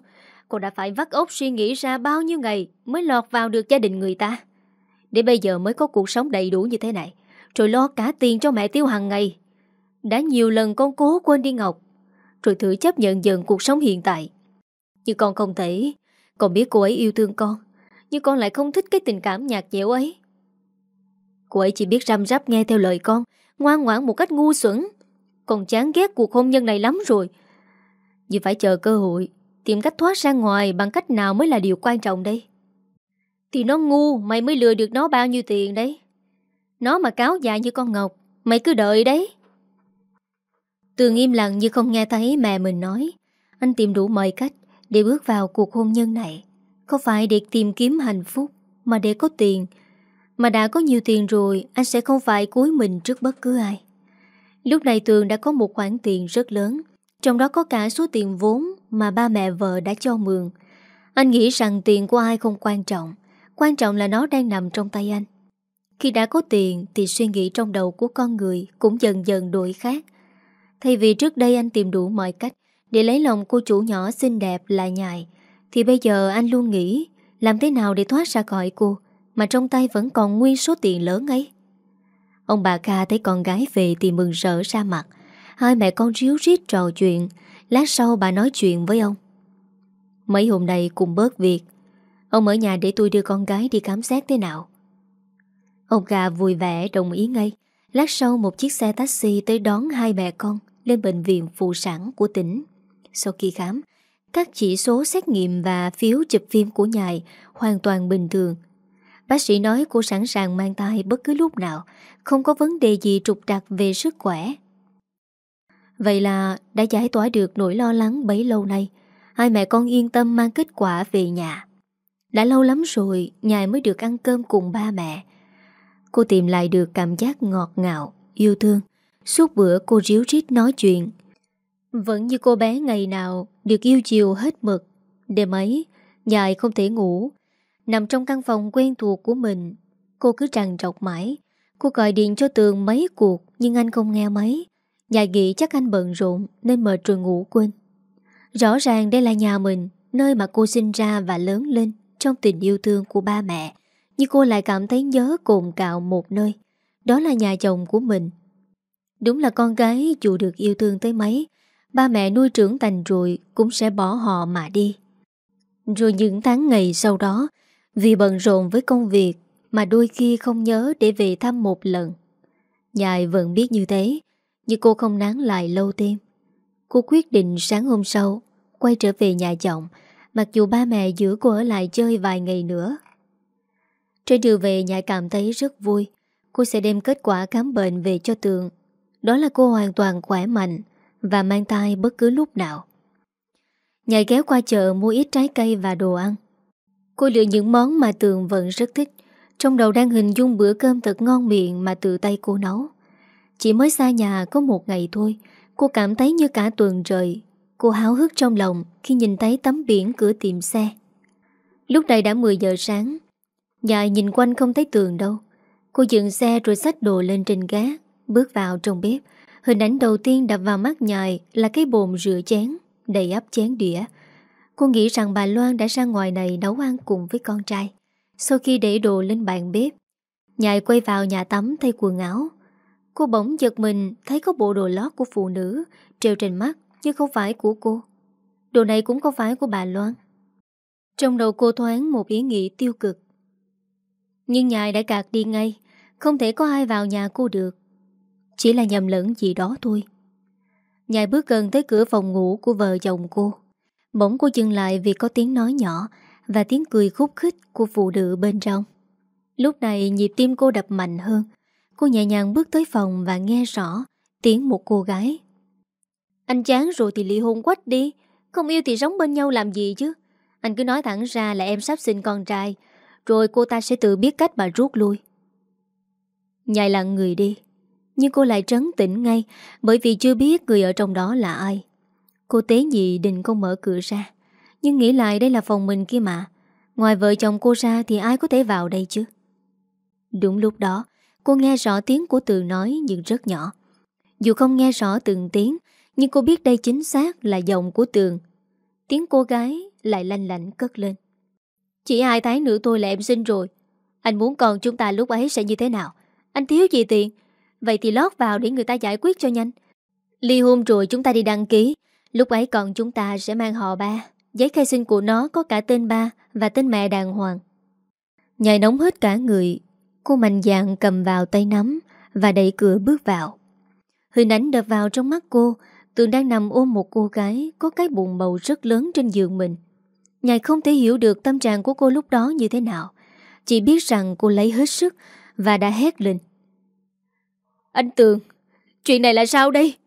Cô đã phải vắt ốc suy nghĩ ra bao nhiêu ngày Mới lọt vào được gia đình người ta? Để bây giờ mới có cuộc sống đầy đủ như thế này, Rồi lo cả tiền cho mẹ tiêu hàng ngày. Đã nhiều lần con cố quên đi Ngọc rồi thử chấp nhận dần cuộc sống hiện tại. Nhưng con không thể. Con biết cô ấy yêu thương con, Nhưng con lại không thích cái tình cảm nhạt nhẽo ấy. Cô ấy chỉ biết răm rắp nghe theo lời con, Ngoan ngoãn một cách ngu xuẩn. Con chán ghét cuộc hôn nhân này lắm rồi. Nhưng phải chờ cơ hội, Tìm cách thoát ra ngoài bằng cách nào mới là điều quan trọng đây? Thì nó ngu, Mày mới lừa được nó bao nhiêu tiền đấy? Nó mà cáo già như con Ngọc, Mày cứ đợi đấy. Tường im lặng như không nghe thấy mẹ mình nói Anh tìm đủ mọi cách Để bước vào cuộc hôn nhân này Không phải để tìm kiếm hạnh phúc Mà để có tiền Mà đã có nhiều tiền rồi Anh sẽ không phải cúi mình trước bất cứ ai Lúc này Tường đã có một khoản tiền rất lớn Trong đó có cả số tiền vốn mà ba mẹ vợ đã cho mượn. Anh nghĩ rằng tiền của ai không quan trọng, quan trọng là nó đang nằm trong tay anh. Khi đã có tiền thì suy nghĩ trong đầu của con người cũng dần dần đổi khác. Thay vì trước đây anh tìm đủ mọi cách để lấy lòng cô chủ nhỏ xinh đẹp là nhài, thì bây giờ anh luôn nghĩ làm thế nào để thoát ra khỏi cô mà trong tay vẫn còn nguyên số tiền lớn ấy. Ông bà Kha thấy con gái về thì mừng rỡ ra mặt. Hai mẹ con ríu rít trò chuyện, Lát sau bà nói chuyện với ông Mấy hôm nay cùng bớt việc Ông ở nhà để tôi đưa con gái đi khám xét thế nào Ông gà vui vẻ đồng ý ngay Lát sau một chiếc xe taxi tới đón hai mẹ con lên bệnh viện phụ sản của tỉnh. Sau khi khám, Các chỉ số xét nghiệm và phiếu chụp phim của nhài Hoàn toàn bình thường. Bác sĩ nói cô sẵn sàng mang thai bất cứ lúc nào, Không có vấn đề gì trục trặc về sức khỏe. Vậy là đã giải tỏa được nỗi lo lắng bấy lâu nay. Hai mẹ con yên tâm mang kết quả về nhà. Đã lâu lắm rồi, Nhài mới được ăn cơm cùng ba mẹ. Cô tìm lại được cảm giác ngọt ngào, Yêu thương. Suốt bữa cô ríu rít nói chuyện. Vẫn như cô bé ngày nào Được yêu chiều hết mực. Đêm ấy, Nhài không thể ngủ. Nằm trong căn phòng quen thuộc của mình, Cô cứ trằn trọc mãi. Cô gọi điện cho Tường mấy cuộc, Nhưng anh không nghe mấy Dài nghĩ chắc anh bận rộn Nên mệt rồi ngủ quên. Rõ ràng đây là nhà mình, Nơi mà cô sinh ra và lớn lên Trong tình yêu thương của ba mẹ. Nhưng cô lại cảm thấy nhớ cồn cạo một nơi. Đó là nhà chồng của mình. Đúng là con gái, dù được yêu thương tới mấy, Ba mẹ nuôi trưởng thành rồi Cũng sẽ bỏ họ mà đi. Rồi những tháng ngày sau đó, Vì bận rộn với công việc Mà đôi khi không nhớ để về thăm một lần. Nhài vẫn biết như thế, Nhưng cô không nán lại lâu thêm. Cô quyết định sáng hôm sau Quay trở về nhà chồng, Mặc dù ba mẹ giữ cô ở lại chơi vài ngày nữa. Trên đường về, Nhài cảm thấy rất vui. Cô sẽ đem kết quả khám bệnh về cho Tường. Đó là cô hoàn toàn khỏe mạnh Và mang thai bất cứ lúc nào. Nhài ghé qua chợ mua ít trái cây và đồ ăn. Cô lựa những món mà Tường vẫn rất thích, Trong đầu đang hình dung bữa cơm thật ngon miệng mà tự tay cô nấu. Chỉ mới xa nhà có một ngày thôi, Cô cảm thấy như cả tuần trời. Cô háo hức trong lòng khi nhìn thấy tấm biển cửa tiệm xe. Lúc này đã 10 giờ sáng Dài nhìn quanh không thấy tường đâu. Cô dựng xe rồi xách đồ lên trên gác Bước vào trong bếp Hình ảnh đầu tiên đập vào mắt nhài Là cái bồn rửa chén Đầy ắp chén đĩa Cô nghĩ rằng bà Loan đã ra ngoài này nấu ăn cùng với con trai Sau khi để đồ lên bàn bếp Nhài quay vào nhà tắm thay quần áo Cô bỗng giật mình thấy có bộ đồ lót của phụ nữ treo trên mắt nhưng không phải của cô. Đồ này cũng không phải của bà Loan. Trong đầu cô thoáng một ý nghĩ tiêu cực. Nhưng nhài đã gạt đi ngay, không thể có ai vào nhà cô được. Chỉ là nhầm lẫn gì đó thôi. Nhài bước gần tới cửa phòng ngủ của vợ chồng cô. Bỗng cô dừng lại vì có tiếng nói nhỏ và tiếng cười khúc khích của phụ nữ bên trong. Lúc này nhịp tim cô đập mạnh hơn. Cô nhẹ nhàng bước tới phòng và nghe rõ tiếng một cô gái anh chán rồi thì ly hôn quách đi Không yêu thì sống bên nhau làm gì chứ Anh cứ nói thẳng ra là em sắp sinh con trai, Rồi cô ta sẽ tự biết cách mà rút lui Nhài lặng người đi nhưng cô lại trấn tĩnh ngay, Bởi vì chưa biết người ở trong đó là ai. Cô tế nhị định không mở cửa ra, Nhưng nghĩ lại đây là phòng mình kia mà. Ngoài vợ chồng cô ra thì ai có thể vào đây chứ? Đúng lúc đó, Cô nghe rõ tiếng của Tường nói nhưng rất nhỏ. Dù không nghe rõ từng tiếng, nhưng cô biết đây chính xác là giọng của Tường. Tiếng cô gái lại lanh lảnh cất lên. Chỉ hai tháng nữa tôi là em sinh rồi. Anh muốn còn chúng ta lúc ấy sẽ như thế nào? Anh thiếu gì tiền? Vậy thì lót vào để người ta giải quyết cho nhanh. Ly hôn rồi chúng ta đi đăng ký. Lúc ấy còn chúng ta sẽ mang họ ba. Giấy khai sinh của nó có cả tên ba Và tên mẹ đàng hoàng. Nhài nóng hết cả người, Cô mạnh dạn cầm vào tay nắm Và đẩy cửa bước vào. Hình ảnh đập vào trong mắt cô Tường đang nằm ôm một cô gái Có cái bụng bầu rất lớn trên giường mình. Nhài không thể hiểu được tâm trạng của cô lúc đó như thế nào. Chỉ biết rằng cô lấy hết sức Và đã hét lên. Anh Tường Chuyện này là sao đây?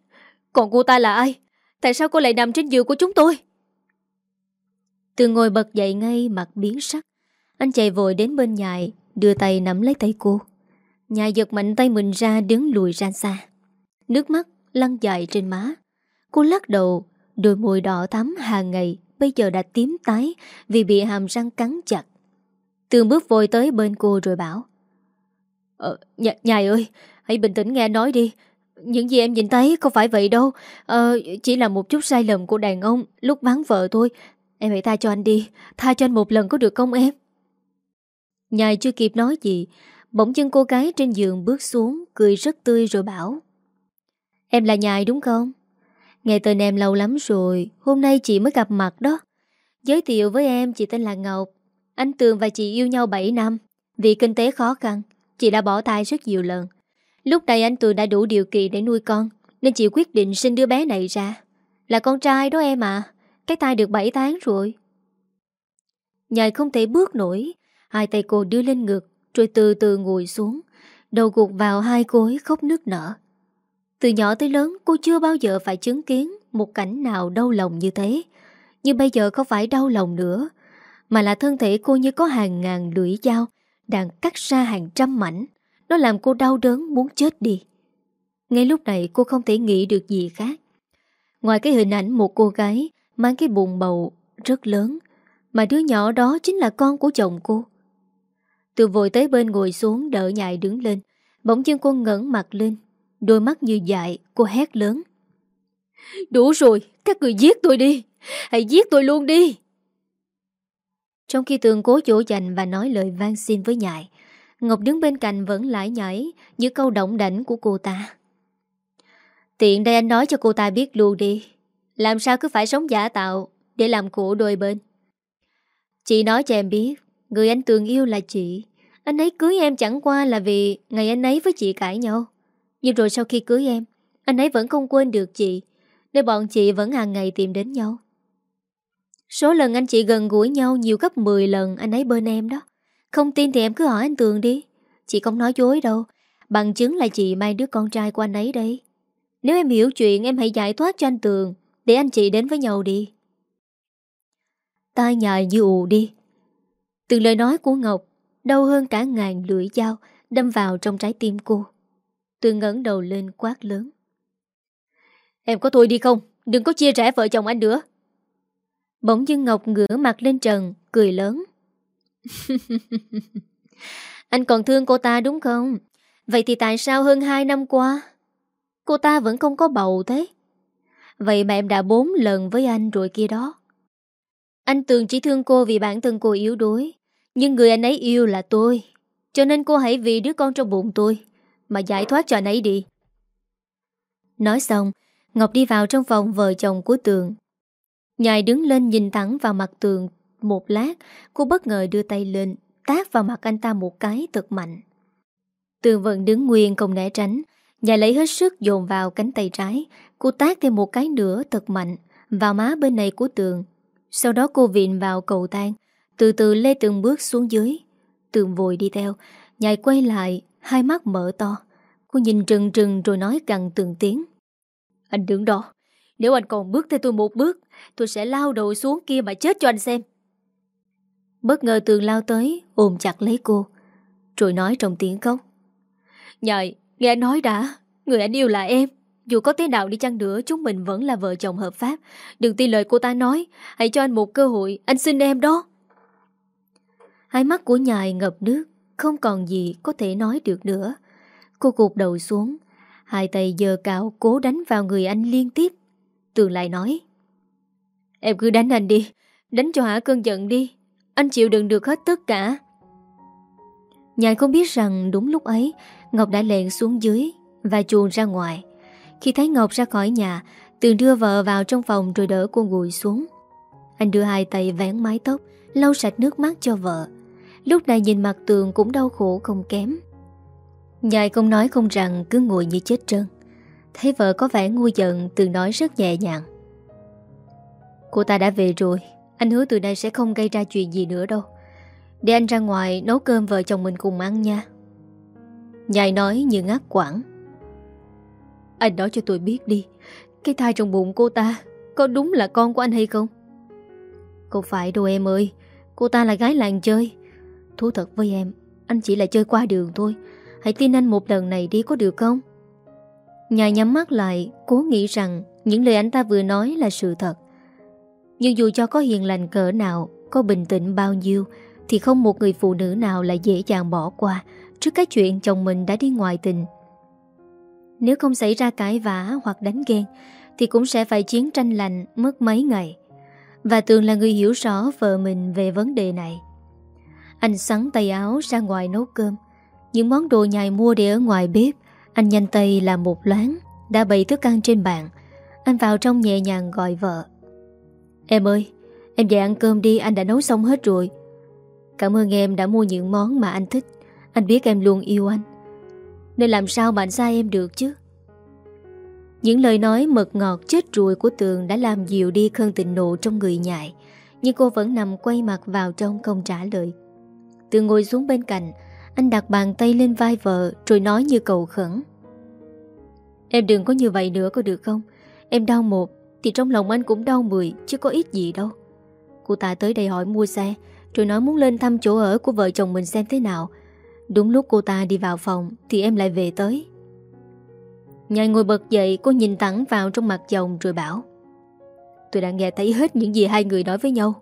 Còn cô ta là ai? Tại sao cô lại nằm trên giường của chúng tôi? Tường ngồi bật dậy ngay mặt biến sắc. Anh chạy vội đến bên nhài Đưa tay nắm lấy tay cô. Nhài giật mạnh tay mình ra đứng lùi ra xa. Nước mắt lăn dài trên má. Cô lắc đầu, đôi môi đỏ thắm hàng ngày bây giờ đã tím tái vì bị hàm răng cắn chặt. Tường bước vội tới bên cô rồi bảo Ờ, nh nhài ơi, hãy bình tĩnh nghe nói đi. Những gì em nhìn thấy không phải vậy đâu. Ờ, chỉ là một chút sai lầm của đàn ông lúc vắng vợ thôi. Em hãy tha cho anh đi, tha cho anh một lần có được không em? Nhài chưa kịp nói gì, bỗng chân cô gái trên giường bước xuống, cười rất tươi rồi bảo Em là Nhài đúng không? Nghe tên em lâu lắm rồi Hôm nay chị mới gặp mặt đó Giới thiệu với em chị tên là Ngọc Anh Tường và chị yêu nhau 7 năm Vì kinh tế khó khăn Chị đã bỏ thai rất nhiều lần Lúc này anh Tường đã đủ điều kiện để nuôi con Nên chị quyết định sinh đứa bé này ra. Là con trai đó em à Cái tai được 7 tháng rồi. Nhài không thể bước nổi Hai tay cô đưa lên ngực Rồi từ từ ngồi xuống. Đầu gục vào hai gối khóc nước nở. Từ nhỏ tới lớn cô chưa bao giờ phải chứng kiến một cảnh nào đau lòng như thế. Nhưng bây giờ không phải đau lòng nữa, mà là thân thể cô như có hàng ngàn lưỡi dao đang cắt ra hàng trăm mảnh. Nó làm cô đau đớn muốn chết đi. Ngay lúc này cô không thể nghĩ được gì khác. Ngoài cái hình ảnh một cô gái mang cái bụng bầu rất lớn, Mà đứa nhỏ đó chính là con của chồng cô. Từ vội tới bên ngồi xuống đỡ nhại đứng lên. Bỗng chân cô ngẩn mặt lên Đôi mắt như dại Cô hét lớn. Đủ rồi Các người giết tôi đi! Hãy giết tôi luôn đi! Trong khi tường cố chỗ dành Và nói lời van xin với nhại Ngọc đứng bên cạnh vẫn lải nhảy Những câu động đảnh của cô ta. Tiện đây anh nói cho cô ta biết luôn đi. Làm sao cứ phải sống giả tạo Để làm khổ đôi bên? Chị nói cho em biết, Người anh Tường yêu là chị. Anh ấy cưới em chẳng qua là vì Ngày anh ấy với chị cãi nhau. Nhưng rồi sau khi cưới em, Anh ấy vẫn không quên được chị, Nên bọn chị vẫn hàng ngày tìm đến nhau. Số lần anh chị gần gũi nhau Nhiều gấp 10 lần anh ấy bên em đó. Không tin thì em cứ hỏi anh Tường đi. Chị không nói dối đâu. Bằng chứng là chị mang đứa con trai của anh ấy đấy. Nếu em hiểu chuyện, em hãy giải thoát cho anh Tường, Để anh chị đến với nhau đi. Tai nhài như ù đi. Từng lời nói của Ngọc, Đau hơn cả ngàn lưỡi dao, Đâm vào trong trái tim cô. Tường ngẩng đầu lên quát lớn. Em có thôi đi không? Đừng có chia rẽ vợ chồng anh nữa. Bỗng dưng Ngọc ngửa mặt lên trần, Cười lớn. (laughs) Anh còn thương cô ta đúng không? Vậy thì tại sao hơn 2 năm qua, Cô ta vẫn không có bầu thế? Vậy mà em đã bốn lần với anh rồi kia đó. Anh tưởng chỉ thương cô vì bản thân cô yếu đuối, Nhưng người anh ấy yêu là tôi, Cho nên cô hãy vì đứa con trong bụng tôi Mà giải thoát cho anh ấy đi. Nói xong, Ngọc đi vào trong phòng vợ chồng của Tường. Nhài đứng lên nhìn thẳng vào mặt Tường. Một lát, Cô bất ngờ đưa tay lên, Tát vào mặt anh ta một cái thật mạnh. Tường vẫn đứng nguyên không né tránh nhà lấy hết sức dồn vào cánh tay trái, Cô tát thêm một cái nữa thật mạnh, Vào má bên này của Tường. Sau đó cô viện vào cầu thang, Từ từ lê từng bước xuống dưới. Tường vội đi theo Nhài quay lại, Hai mắt mở to. Cô nhìn trừng trừng rồi nói gần từng tiếng. Anh đứng đó, Nếu anh còn bước theo tôi một bước, Tôi sẽ lao đầu xuống kia mà chết cho anh xem. Bất ngờ tường lao tới Ôm chặt lấy cô. Rồi nói trong tiếng khóc. Nhài, nghe anh nói đã Người anh yêu là em. Dù có thế nào đi chăng nữa Chúng mình vẫn là vợ chồng hợp pháp. Đừng tin lời cô ta nói Hãy cho anh một cơ hội Anh xin em đó. Hai mắt của nhài ngập nước Không còn gì có thể nói được nữa. Cô gục đầu xuống Hai tay giờ cạo cố đánh vào người anh liên tiếp. Tường lại nói Em cứ đánh anh đi Đánh cho hả cơn giận đi anh chịu đựng được hết tất cả. Nhài không biết rằng đúng lúc ấy, Ngọc đã lẹn xuống dưới Và chuồn ra ngoài. Khi thấy Ngọc ra khỏi nhà, Tường đưa vợ vào trong phòng rồi đỡ cô ngồi xuống. Anh đưa hai tay vén mái tóc, Lau sạch nước mắt cho vợ. Lúc này nhìn mặt Tường cũng đau khổ không kém. Nhài không nói không rằng Cứ ngồi như chết trơn. Thấy vợ có vẻ ngu giận, Tường nói rất nhẹ nhàng. Cô ta đã về rồi. Anh hứa từ đây sẽ không gây ra chuyện gì nữa đâu. Để anh ra ngoài nấu cơm vợ chồng mình cùng ăn nha. Nhài nói như ngắt quảng Anh nói cho tôi biết đi, Cái thai trong bụng cô ta Có đúng là con của anh hay không? Không phải đâu em ơi, Cô ta là gái làng chơi. Thú thật với em, Anh chỉ là chơi qua đường thôi. Hãy tin anh một lần này đi có được không? Nhài nhắm mắt lại, Cố nghĩ rằng những lời anh ta vừa nói là sự thật. Nhưng dù cho có hiền lành cỡ nào, Có bình tĩnh bao nhiêu, Thì không một người phụ nữ nào lại dễ dàng bỏ qua Trước cái chuyện chồng mình đã đi ngoài tình. Nếu không xảy ra cãi vã hoặc đánh ghen, Thì cũng sẽ phải chiến tranh lạnh mất mấy ngày. Và Tường là người hiểu rõ vợ mình về vấn đề này. Anh sắn tay áo ra ngoài nấu cơm. Những món đồ nhài mua để ở ngoài bếp, Anh nhanh tay làm một loáng, Đã bày thức ăn trên bàn. Anh vào trong nhẹ nhàng gọi vợ. Em ơi, Em về ăn cơm đi, anh đã nấu xong hết rồi. Cảm ơn em đã mua những món mà anh thích. Anh biết em luôn yêu anh. Nên làm sao mà anh xa em được chứ? Những lời nói mật ngọt chết ruồi của Tường Đã làm dịu đi cơn tình nộ trong người nhại, Nhưng cô vẫn nằm quay mặt vào trong không trả lời. Tường ngồi xuống bên cạnh, Anh đặt bàn tay lên vai vợ Rồi nói như cầu khẩn. Em đừng có như vậy nữa có được không? Em đau một. Thì trong lòng anh cũng đau mười, Chứ có ít gì đâu. Cô ta tới đây hỏi mua xe, Rồi nói muốn lên thăm chỗ ở của vợ chồng mình xem thế nào. Đúng lúc cô ta đi vào phòng, Thì em lại về tới. Nhài ngồi bật dậy, Cô nhìn thẳng vào trong mặt chồng rồi bảo, Tôi đã nghe thấy hết những gì hai người nói với nhau,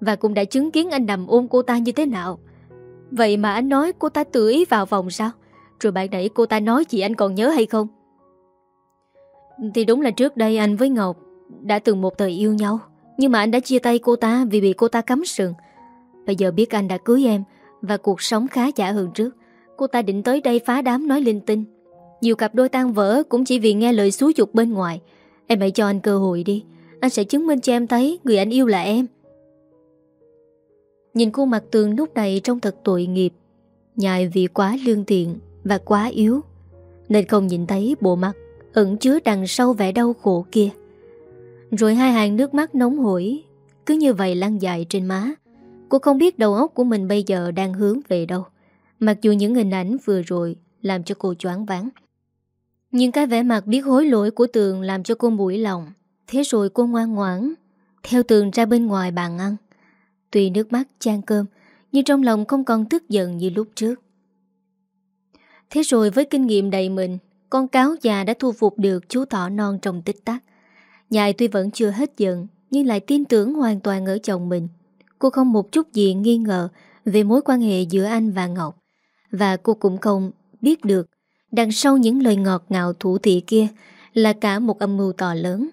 Và cũng đã chứng kiến anh nằm ôm cô ta như thế nào. Vậy mà anh nói cô ta tự ý vào vòng sao? Rồi bạn nãy cô ta nói gì anh còn nhớ hay không? Thì đúng là trước đây anh với Ngọc Đã từng một thời yêu nhau, Nhưng mà anh đã chia tay cô ta Vì bị cô ta cấm sừng. Bây giờ biết anh đã cưới em Và cuộc sống khá giả hơn trước. Cô ta định tới đây phá đám nói linh tinh. Nhiều cặp đôi tan vỡ Cũng chỉ vì nghe lời xúi dục bên ngoài. Em hãy cho anh cơ hội đi. Anh sẽ chứng minh cho em thấy Người anh yêu là em. Nhìn khuôn mặt tường lúc này trông thật tội nghiệp Nhài vì quá lương thiện Và quá yếu, Nên không nhìn thấy bộ mặt Ẩn chứa đằng sau vẻ đau khổ kia. Rồi hai hàng nước mắt nóng hổi, Cứ như vậy lăn dài trên má. Cô không biết đầu óc của mình bây giờ đang hướng về đâu. Mặc dù những hình ảnh vừa rồi Làm cho cô choáng váng, Nhưng cái vẻ mặt biết hối lỗi của Tường Làm cho cô mũi lòng. Thế rồi cô ngoan ngoãn, Theo Tường ra bên ngoài bàn ăn. Tuy nước mắt chan cơm, Nhưng trong lòng không còn tức giận như lúc trước. Thế rồi với kinh nghiệm đầy mình con cáo già đã thu phục được chú thỏ non trong tích tắc. Nhài tuy vẫn chưa hết giận, Nhưng lại tin tưởng hoàn toàn ở chồng mình. Cô không một chút gì nghi ngờ Về mối quan hệ giữa anh và Ngọc. Và cô cũng không biết được, Đằng sau những lời ngọt ngào thủ thị kia Là cả một âm mưu to lớn.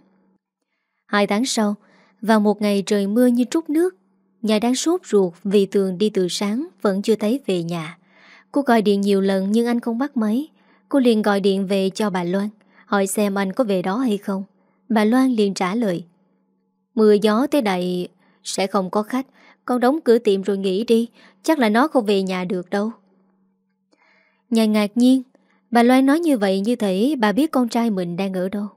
Hai tháng sau, Vào một ngày trời mưa như trút nước, Nhà đang sốt ruột vì Tường đi từ sáng Vẫn chưa thấy về nhà. Cô gọi điện nhiều lần nhưng anh không bắt máy. Cô liền gọi điện về cho bà Loan, Hỏi xem anh có về đó hay không. Bà Loan liền trả lời, Mưa gió tới đây Sẽ không có khách, Con đóng cửa tiệm rồi nghỉ đi, Chắc là nó không về nhà được đâu. Nhà ngạc nhiên, Bà Loan nói như vậy như thể bà biết con trai mình đang ở đâu.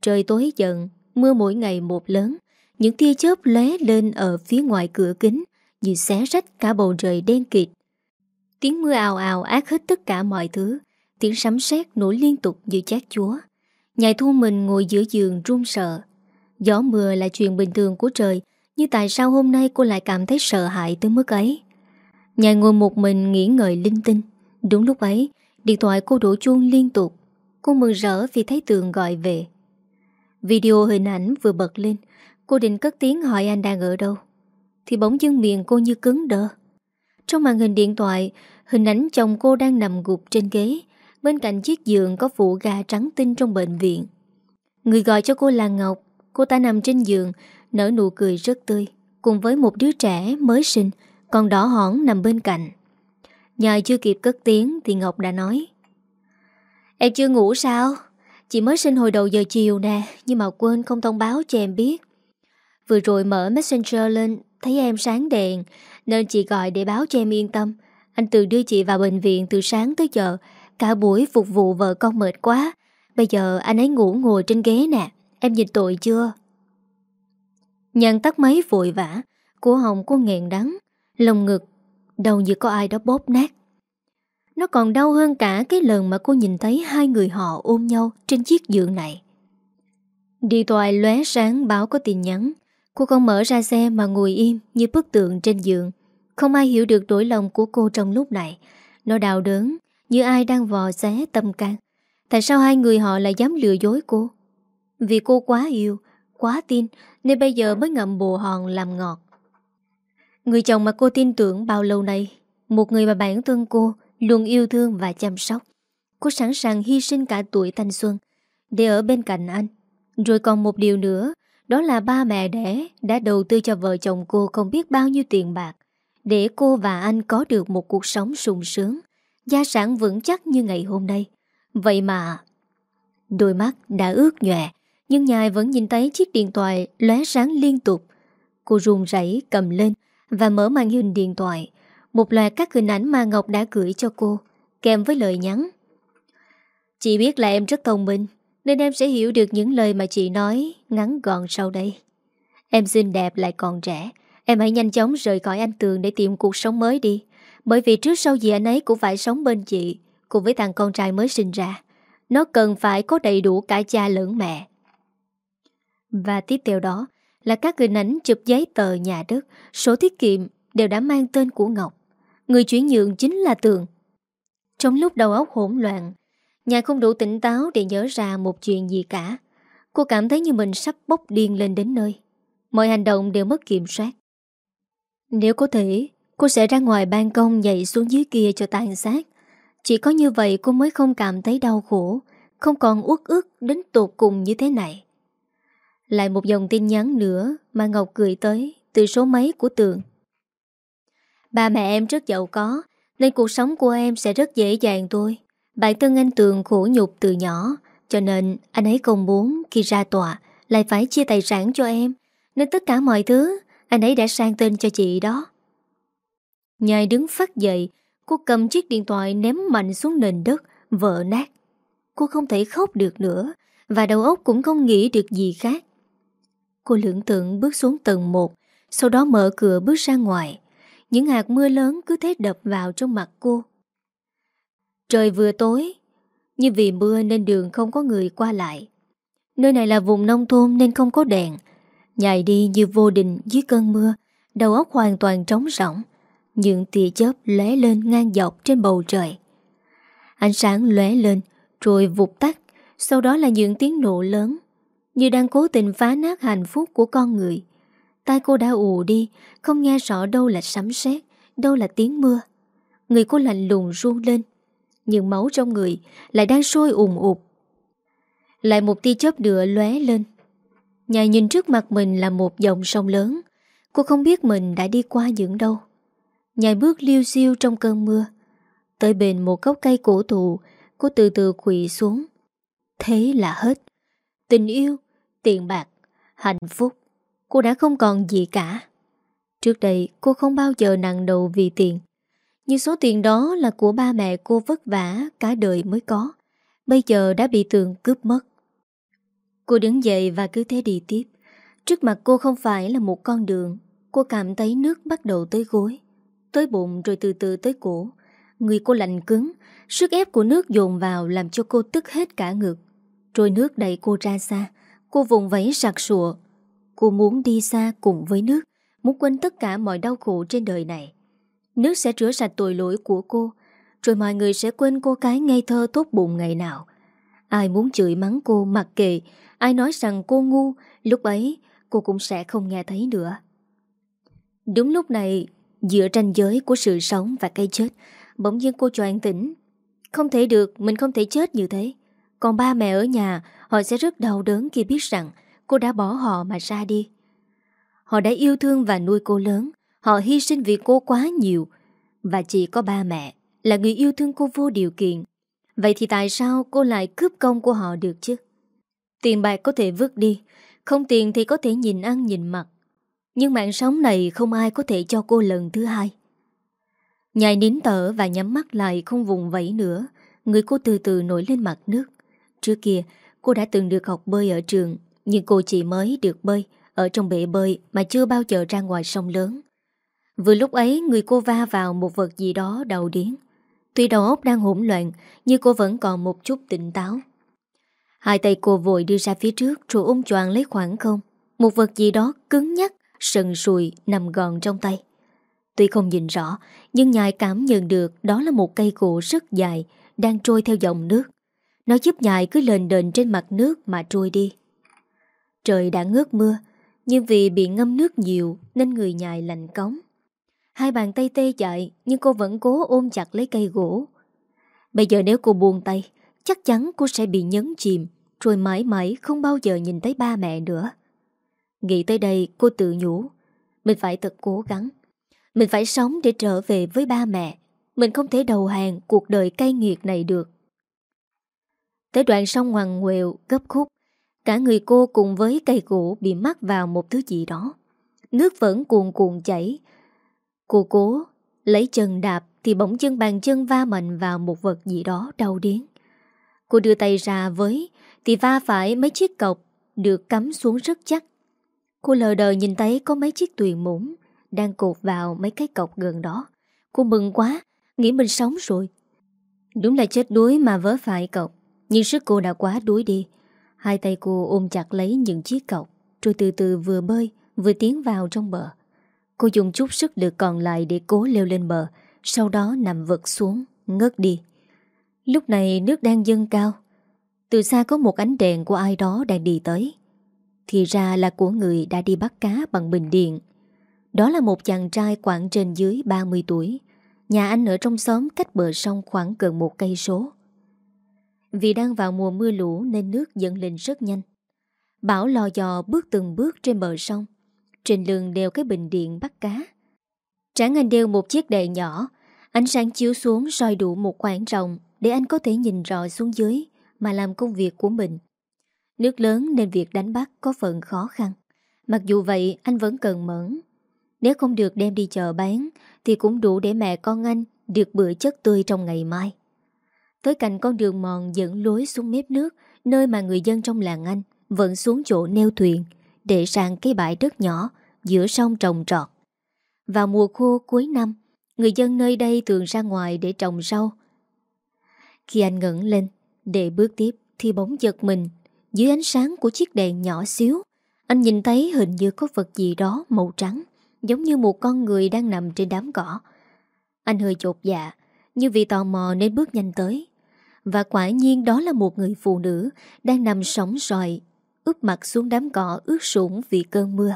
Trời tối dần, Mưa mỗi ngày một lớn, những tia chớp lé lên ở phía ngoài cửa kính Như xé rách cả bầu trời đen kịt. Tiếng mưa ào ào ác hết tất cả mọi thứ. Tiếng sấm sét nổi liên tục như chát chúa. Nhài thu mình ngồi giữa giường run sợ. Gió mưa là chuyện bình thường của trời, Nhưng tại sao hôm nay cô lại cảm thấy sợ hãi tới mức ấy? Nhài ngồi một mình nghĩ ngợi linh tinh. Đúng lúc ấy, Điện thoại cô đổ chuông liên tục. Cô mừng rỡ vì thấy tường gọi về. Video hình ảnh vừa bật lên. Cô định cất tiếng hỏi anh đang ở đâu. Thì bỗng dưng miệng cô như cứng đơ Trong màn hình điện thoại, Hình ảnh chồng cô đang nằm gục trên ghế. Bên cạnh chiếc giường có phụ gà trắng tinh trong bệnh viện. Người gọi cho cô là Ngọc. Cô ta nằm trên giường, Nở nụ cười rất tươi, Cùng với một đứa trẻ mới sinh, Còn đỏ hỏn nằm bên cạnh. Nhờ chưa kịp cất tiếng Thì Ngọc đã nói, Em chưa ngủ sao? Chị mới sinh hồi đầu giờ chiều nè, Nhưng mà quên không thông báo cho em biết. Vừa rồi mở Messenger lên, Thấy em sáng đèn, Nên chị gọi để báo cho em yên tâm. Anh từ đưa chị vào bệnh viện từ sáng tới giờ Cả buổi phục vụ vợ con mệt quá. Bây giờ anh ấy ngủ ngồi trên ghế nè. Em nhìn tội chưa? Nhân tắt máy vội vã. Của hồng cô nghẹn đắng. Lòng ngực Đầu như có ai đó bóp nát. Nó còn đau hơn cả cái lần mà cô nhìn thấy Hai người họ ôm nhau Trên chiếc giường này. Điện thoại lóe sáng báo có tin nhắn. Cô không mở ra xe mà ngồi im như bức tượng trên giường. Không ai hiểu được nỗi lòng của cô trong lúc này. Nó đau đớn, như ai đang vò xé tâm can. Tại sao hai người họ lại dám lừa dối cô? Vì cô quá yêu, quá tin, nên bây giờ mới ngậm bồ hòn làm ngọt. Người chồng mà cô tin tưởng bao lâu nay, một người mà bản thân cô luôn yêu thương và chăm sóc. Cô sẵn sàng hy sinh cả tuổi thanh xuân để ở bên cạnh anh. Rồi còn một điều nữa đó là ba mẹ đẻ đã đầu tư cho vợ chồng cô không biết bao nhiêu tiền bạc để cô và anh có được một cuộc sống sung sướng, gia sản vững chắc như ngày hôm nay. Vậy mà... Đôi mắt đã ướt nhòe, nhưng nhài vẫn nhìn thấy chiếc điện thoại lóe sáng liên tục. Cô run rẩy cầm lên và mở màn hình điện thoại. Một loạt các hình ảnh mà Ngọc đã gửi cho cô, kèm với lời nhắn. Chị biết là em rất thông minh, nên em sẽ hiểu được những lời mà chị nói Ngắn gọn sau đây Em xinh đẹp lại còn trẻ Em hãy nhanh chóng rời khỏi anh Tường Để tìm cuộc sống mới đi bởi vì trước sau gì anh ấy cũng phải sống bên chị, Cùng với thằng con trai mới sinh ra Nó cần phải có đầy đủ cả cha lẫn mẹ Và tiếp theo đó Là các hình ảnh chụp giấy tờ nhà đất, Sổ tiết kiệm đều đã mang tên của Ngọc Người chuyển nhượng chính là Tường Trong lúc đầu óc hỗn loạn, Nhà không đủ tỉnh táo để nhớ ra một chuyện gì cả. Cô cảm thấy như mình sắp bốc điên lên đến nơi. Mọi hành động đều mất kiểm soát. Nếu có thể Cô sẽ ra ngoài ban công nhảy xuống dưới kia cho tàn sát Chỉ có như vậy cô mới không cảm thấy đau khổ, Không còn uất ức đến tột cùng như thế này. Lại một dòng tin nhắn nữa Mà Ngọc cười tới Từ số máy của Tường. Ba mẹ em rất giàu có, Nên cuộc sống của em sẽ rất dễ dàng thôi. Bản thân anh Tường khổ nhục từ nhỏ, Cho nên anh ấy không muốn Khi ra tòa Lại phải chia tài sản cho em. Nên tất cả mọi thứ Anh ấy đã sang tên cho chị đó. Nhai đứng phát dậy, Cô cầm chiếc điện thoại ném mạnh xuống nền đất, Vỡ nát. Cô không thể khóc được nữa, Và đầu óc cũng không nghĩ được gì khác. Cô lưỡng tượng bước xuống tầng 1 Sau đó mở cửa bước ra ngoài. Những hạt mưa lớn cứ thế đập vào trong mặt cô. Trời vừa tối Nhưng vì mưa nên đường không có người qua lại. Nơi này là vùng nông thôn nên không có đèn. Nhài đi như vô định dưới cơn mưa, Đầu óc hoàn toàn trống rỗng những tia chớp lóe lên ngang dọc trên bầu trời. Ánh sáng lóe lên, rồi vụt tắt, sau đó là những tiếng nổ lớn, như đang cố tình phá nát hạnh phúc của con người. Tai cô đã ù đi, không nghe rõ đâu là sấm sét, đâu là tiếng mưa. Người cô lạnh lùng run lên, nhưng máu trong người lại đang sôi ùn ụt. Lại một tia chớp nữa lóe lên. Nhà nhìn trước mặt mình là một dòng sông lớn. Cô không biết mình đã đi qua những đâu. Nhài bước liêu siêu trong cơn mưa. Tới bên một gốc cây cổ thụ Cô từ từ quỵ xuống. Thế là hết. Tình yêu, tiền bạc, hạnh phúc Cô đã không còn gì cả. Trước đây cô không bao giờ nặng đầu vì tiền. Nhưng số tiền đó là của ba mẹ cô vất vả Cả đời mới có. Bây giờ đã bị tường cướp mất. Cô đứng dậy và cứ thế đi tiếp. Trước mặt cô không phải là một con đường. Cô cảm thấy nước bắt đầu tới gối tới bụng rồi từ từ tới cổ. Người cô lạnh cứng, sức ép của nước dồn vào làm cho cô tức hết cả ngực. Rồi nước đẩy cô ra xa, cô vùng vẫy sặc sụa. Cô muốn đi xa cùng với nước, muốn quên tất cả mọi đau khổ trên đời này. Nước sẽ rửa sạch tội lỗi của cô, rồi mọi người sẽ quên cô cái ngây thơ tốt bụng ngày nào. Ai muốn chửi mắng cô mặc kệ, ai nói rằng cô ngu, lúc ấy cô cũng sẽ không nghe thấy nữa. Đúng lúc này, Giữa ranh giới của sự sống và cây chết. Bỗng nhiên cô choàng tỉnh. Không thể được, mình không thể chết như thế. Còn ba mẹ ở nhà Họ sẽ rất đau đớn khi biết rằng Cô đã bỏ họ mà ra đi. Họ đã yêu thương và nuôi cô lớn. Họ hy sinh vì cô quá nhiều. Và chỉ có ba mẹ Là người yêu thương cô vô điều kiện. Vậy thì tại sao cô lại cướp công của họ được chứ? Tiền bạc có thể vứt đi. Không tiền thì có thể nhìn ăn nhìn mặc nhưng mạng sống này không ai có thể cho cô lần thứ hai. Nhài nín tở và nhắm mắt lại không vùng vẫy nữa, Người cô từ từ nổi lên mặt nước. Trước kia, cô đã từng được học bơi ở trường, Nhưng cô chỉ mới được bơi Ở trong bể bơi mà chưa bao giờ ra ngoài sông lớn. Vừa lúc ấy, người cô va vào một vật gì đó đầu điến Tuy đầu óc đang hỗn loạn, Nhưng cô vẫn còn một chút tỉnh táo. Hai tay cô vội đưa ra phía trước Rồi ôm choàng lấy khoảng không. Một vật gì đó cứng nhắc sần sùi nằm gọn trong tay. Tuy không nhìn rõ, nhưng nhài cảm nhận được đó là một cây gỗ rất dài đang trôi theo dòng nước. Nó giúp nhài cứ lên đền trên mặt nước mà trôi đi. Trời đã ngớt mưa, nhưng vì bị ngâm nước nhiều nên người nhài lạnh cống. Hai bàn tay tê dại nhưng cô vẫn cố ôm chặt lấy cây gỗ. Bây giờ nếu cô buông tay, chắc chắn cô sẽ bị nhấn chìm, rồi mãi mãi không bao giờ nhìn thấy ba mẹ nữa. Nghĩ tới đây, cô tự nhủ, Mình phải thật cố gắng. Mình phải sống để trở về với ba mẹ. Mình không thể đầu hàng cuộc đời cay nghiệt này được. Tới đoạn sông ngoằn ngoèo gấp khúc, Cả người cô cùng với cây gỗ bị mắc vào một thứ gì đó. Nước vẫn cuồn cuộn chảy. Cô cố lấy chân đạp Thì bỗng chân bàn chân va mạnh vào một vật gì đó đau điến Cô đưa tay ra với, Thì va phải mấy chiếc cọc Được cắm xuống rất chắc. Cô lờ đờ nhìn thấy có mấy chiếc tuyền muỗng Đang cột vào mấy cái cọc gần đó. Cô mừng quá, Nghĩ mình sống rồi. Đúng là chết đuối mà vớ phải cọc, Nhưng sức cô đã quá đuối đi. Hai tay cô ôm chặt lấy những chiếc cọc, Rồi từ từ vừa bơi, Vừa tiến vào trong bờ. Cô dùng chút sức lực còn lại để cố leo lên bờ, Sau đó nằm vật xuống Ngất đi. Lúc này nước đang dâng cao. Từ xa có một ánh đèn của ai đó đang đi tới thì ra là của người đã đi bắt cá bằng bình điện Đó là một chàng trai khoảng trên dưới 30 tuổi. Nhà anh ở trong xóm cách bờ sông khoảng gần một cây số. Vì đang vào mùa mưa lũ nên nước dâng lên rất nhanh. Bảo lò dò bước từng bước trên bờ sông. Trên lưng đeo cái bình điện bắt cá. Tráng anh đeo một chiếc đèn nhỏ. Ánh sáng chiếu xuống soi đủ một khoảng rộng để anh có thể nhìn rõ xuống dưới mà làm công việc của mình. Nước lớn nên việc đánh bắt có phần khó khăn. Mặc dù vậy anh vẫn cần mẫn. Nếu không được đem đi chợ bán thì cũng đủ để mẹ con anh được bữa chất tươi trong ngày mai. Tới cạnh con đường mòn dẫn lối xuống mép nước nơi mà người dân trong làng anh vẫn xuống chỗ neo thuyền để sang cái bãi đất nhỏ giữa sông trồng trọt. Vào mùa khô cuối năm, người dân nơi đây thường ra ngoài để trồng rau. Khi anh ngẩng lên để bước tiếp thì bóng giật mình dưới ánh sáng của chiếc đèn nhỏ xíu. Anh nhìn thấy hình như có vật gì đó màu trắng giống như một con người đang nằm trên đám cỏ. Anh hơi chột dạ, như vì tò mò nên bước nhanh tới. Và quả nhiên đó là một người phụ nữ đang nằm sóng sòi, ướp mặt xuống đám cỏ ướt sũng vì cơn mưa.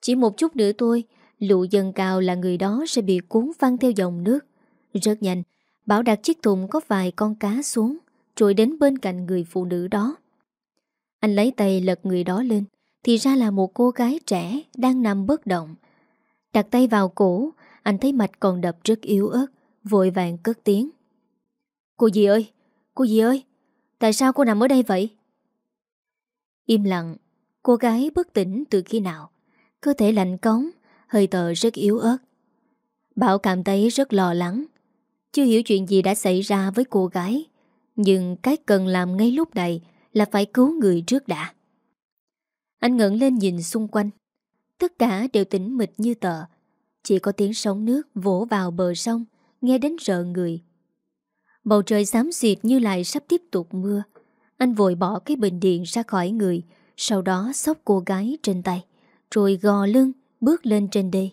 Chỉ một chút nữa thôi, lụ dần cao là người đó sẽ bị cuốn văng theo dòng nước. Rất nhanh, Bảo đặt chiếc thùng có vài con cá xuống, trôi đến bên cạnh người phụ nữ đó. Anh lấy tay lật người đó lên, thì ra là một cô gái trẻ đang nằm bất động. Đặt tay vào cổ, anh thấy mạch còn đập rất yếu ớt, vội vàng cất tiếng. Cô dì ơi, cô dì ơi, tại sao cô nằm ở đây vậy? Im lặng, cô gái bất tỉnh từ khi nào? Cơ thể lạnh cống, hơi tờ rất yếu ớt. Bảo cảm thấy rất lo lắng. Chưa hiểu chuyện gì đã xảy ra với cô gái. Nhưng cái cần làm ngay lúc này là phải cứu người trước đã. Anh ngẩng lên nhìn xung quanh. Tất cả đều tĩnh mịch như tờ. Chỉ có tiếng sóng nước vỗ vào bờ sông, nghe đến rợ người. Bầu trời xám xịt như lại sắp tiếp tục mưa. Anh vội bỏ cái bình điện ra khỏi người, sau đó xốc cô gái trên tay, rồi gò lưng bước lên trên đê.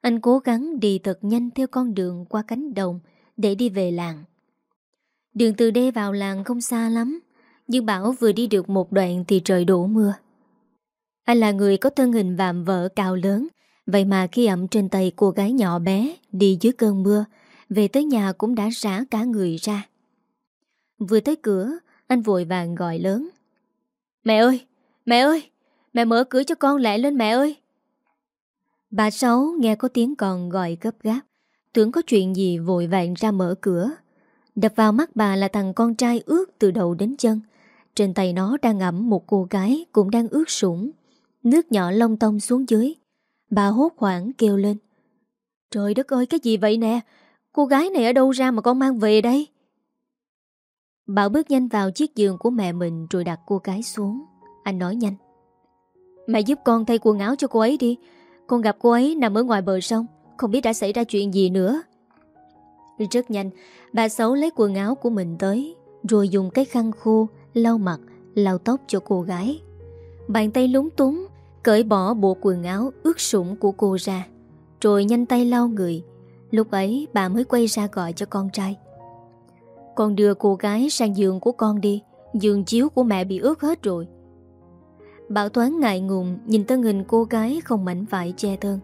Anh cố gắng đi thật nhanh theo con đường qua cánh đồng để đi về làng. Đường từ đê vào làng không xa lắm, nhưng Bảo vừa đi được một đoạn thì trời đổ mưa. Anh là người có thân hình vạm vỡ cao lớn. Vậy mà khi ẩm trên tay cô gái nhỏ bé Đi dưới cơn mưa Về tới nhà cũng đã rã cả người ra. Vừa tới cửa Anh vội vàng gọi lớn. Mẹ ơi, mẹ ơi Mẹ mở cửa cho con lẹ lên mẹ ơi. Bà Sáu nghe có tiếng còn gọi gấp gáp. Tưởng có chuyện gì vội vàng ra mở cửa. Đập vào mắt bà là thằng con trai ướt từ đầu đến chân. Trên tay nó đang ẩm một cô gái cũng đang ướt sũng. Nước nhỏ lông tông xuống dưới. Bà hốt hoảng kêu lên. Trời đất ơi, cái gì vậy nè? Cô gái này ở đâu ra mà con mang về đây? Bảo bước nhanh vào chiếc giường của mẹ mình Rồi đặt cô gái xuống. Anh nói nhanh. Mẹ giúp con thay quần áo cho cô ấy đi. Con gặp cô ấy nằm ở ngoài bờ sông. Không biết đã xảy ra chuyện gì nữa. Rất nhanh, Bà xấu lấy quần áo của mình tới, Rồi dùng cái khăn khô Lau mặt, lau tóc cho cô gái. Bàn tay lúng túng Cởi bỏ bộ quần áo ướt sũng của cô ra Rồi nhanh tay lau người. Lúc ấy bà mới quay ra gọi cho con trai. Con đưa cô gái sang giường của con đi Giường chiếu của mẹ bị ướt hết rồi. Bảo Toán ngại ngùng Nhìn tân hình cô gái không mảnh vải che thân.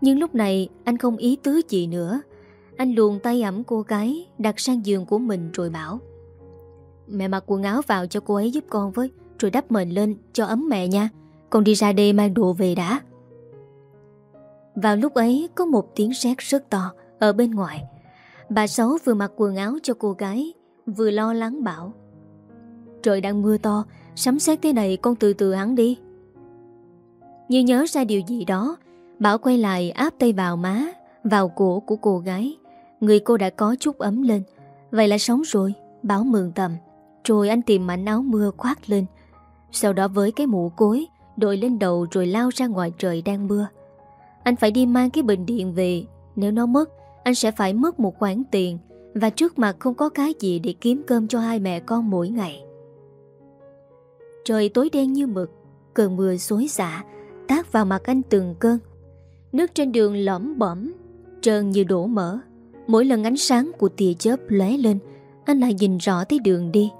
Nhưng lúc này anh không ý tứ gì nữa. Anh luồn tay ẩm cô gái Đặt sang giường của mình rồi bảo Mẹ mặc quần áo vào cho cô ấy giúp con với, Rồi đắp mền lên cho ấm mẹ nha. Con đi ra đây mang đồ về đã. Vào lúc ấy, có một tiếng sét rất to Ở bên ngoài. Bà Sáu vừa mặc quần áo cho cô gái, Vừa lo lắng bảo, Trời đang mưa to, Sấm sét thế này con từ từ hắn đi. Như nhớ ra điều gì đó Bảo quay lại áp tay vào má, Vào cổ của cô gái. Người cô đã có chút ấm lên. Vậy là sống rồi Bảo mừng tầm. Rồi anh tìm mảnh áo mưa khoác lên. Sau đó với cái mũ cối, Đội lên đầu rồi lao ra ngoài trời đang mưa. Anh phải đi mang cái bình điện về. Nếu nó mất, Anh sẽ phải mất một khoản tiền Và trước mặt không có cái gì để kiếm cơm cho hai mẹ con mỗi ngày. Trời tối đen như mực, Cơn mưa xối xả Tác vào mặt anh từng cơn. Nước trên đường lõm bẩm Trơn như đổ mỡ. Mỗi lần ánh sáng của tia chớp lóe lên, Anh lại nhìn rõ thấy đường đi.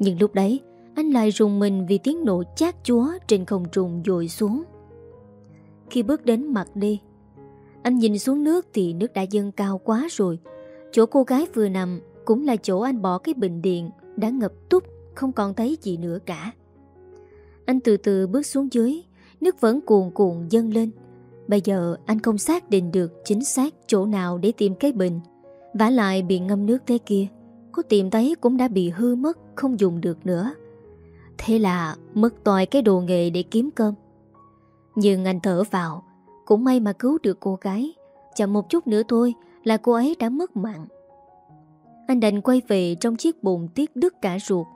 Nhưng lúc đấy, anh lại rùng mình vì tiếng nổ chát chúa trên không trung dội xuống. Khi bước đến mặt đi Anh nhìn xuống nước thì nước đã dâng cao quá rồi. Chỗ cô gái vừa nằm Cũng là chỗ anh bỏ cái bình điện Đã ngập túc Không còn thấy gì nữa cả. Anh từ từ bước xuống dưới, Nước vẫn cuồn cuộn dâng lên. Bây giờ anh không xác định được Chính xác chỗ nào để tìm cái bình, vả lại bị ngâm nước thế kia. Có tìm thấy cũng đã bị hư mất, Không dùng được nữa. Thế là mất toàn cái đồ nghề để kiếm cơm. Nhưng anh thở vào, Cũng may mà cứu được cô gái. Chậm một chút nữa thôi Là cô ấy đã mất mạng. Anh đành quay về trong chiếc bụng tiếc đứt cả ruột.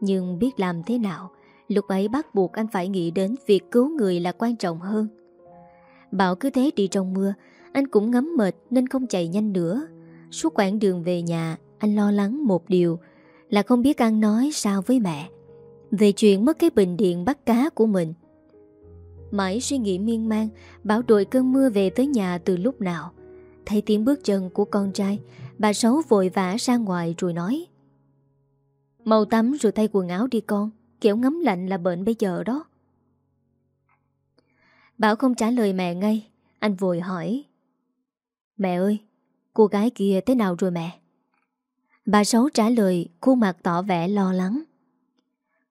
Nhưng biết làm thế nào, Lúc ấy bắt buộc anh phải nghĩ đến Việc cứu người là quan trọng hơn. Bảo cứ thế đi trong mưa, Anh cũng ngấm mệt nên không chạy nhanh nữa. Suốt quãng đường về nhà anh lo lắng một điều Là không biết ăn nói sao với mẹ Về chuyện mất cái bình điện bắt cá của mình. Mãi suy nghĩ miên man, Bảo đội cơn mưa về tới nhà từ lúc nào. Thấy tiếng bước chân của con trai, Bà Sáu vội vã ra ngoài rồi nói màu tắm rồi thay quần áo đi con Kiểu ngấm lạnh là bệnh bây giờ đó. Bảo không trả lời mẹ ngay, Anh vội hỏi, Mẹ ơi, Cô gái kia thế nào rồi mẹ? Bà Sáu trả lời, Khuôn mặt tỏ vẻ lo lắng.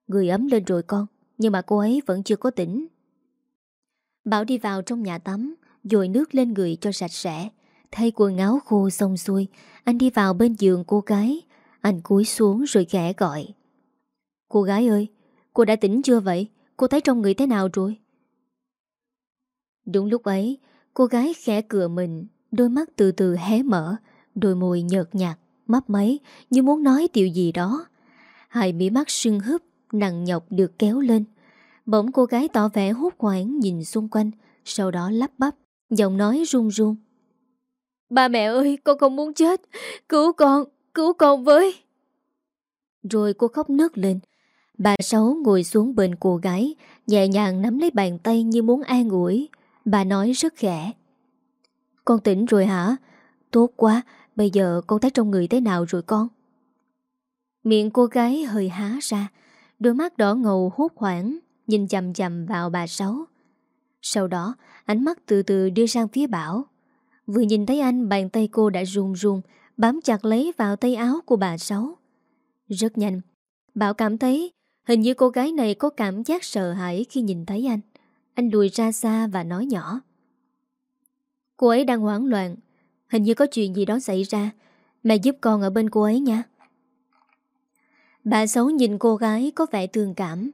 Người ấm lên rồi con, Nhưng mà cô ấy vẫn chưa có tỉnh. Bảo đi vào trong nhà tắm, Dội nước lên người cho sạch sẽ. Thay quần áo khô xong xuôi, Anh đi vào bên giường cô gái. Anh cúi xuống rồi khẽ gọi. Cô gái ơi, Cô đã tỉnh chưa vậy? Cô thấy trong người thế nào rồi? Đúng lúc ấy, Cô gái khẽ cửa mình, Đôi mắt từ từ hé mở, Đôi môi nhợt nhạt. Mấp máy như muốn nói điều gì đó. Hai mí mắt sưng húp Nặng nhọc được kéo lên. Bỗng cô gái tỏ vẻ hốt hoảng nhìn xung quanh Sau đó lắp bắp Giọng nói run run. Ba mẹ ơi con không muốn chết. Cứu con Cứu con với. Rồi cô khóc nức lên. Bà Sáu ngồi xuống bên cô gái Nhẹ nhàng nắm lấy bàn tay như muốn an ủi. Bà nói rất khẽ. Con tỉnh rồi hả? Tốt quá Bây giờ con thấy trong người thế nào rồi con? Miệng cô gái hơi há ra, Đôi mắt đỏ ngầu hốt hoảng, Nhìn chầm chầm vào bà Sáu. Sau đó, Ánh mắt từ từ đưa sang phía Bảo. Vừa nhìn thấy anh, Bàn tay cô đã run run, Bám chặt lấy vào tay áo của bà Sáu. Rất nhanh, Bảo cảm thấy Hình như cô gái này có cảm giác sợ hãi khi nhìn thấy anh. Anh lùi ra xa và nói nhỏ. Cô ấy đang hoảng loạn Hình như có chuyện gì đó xảy ra. Mẹ giúp con ở bên cô ấy nha. Bà xấu nhìn cô gái có vẻ thương cảm.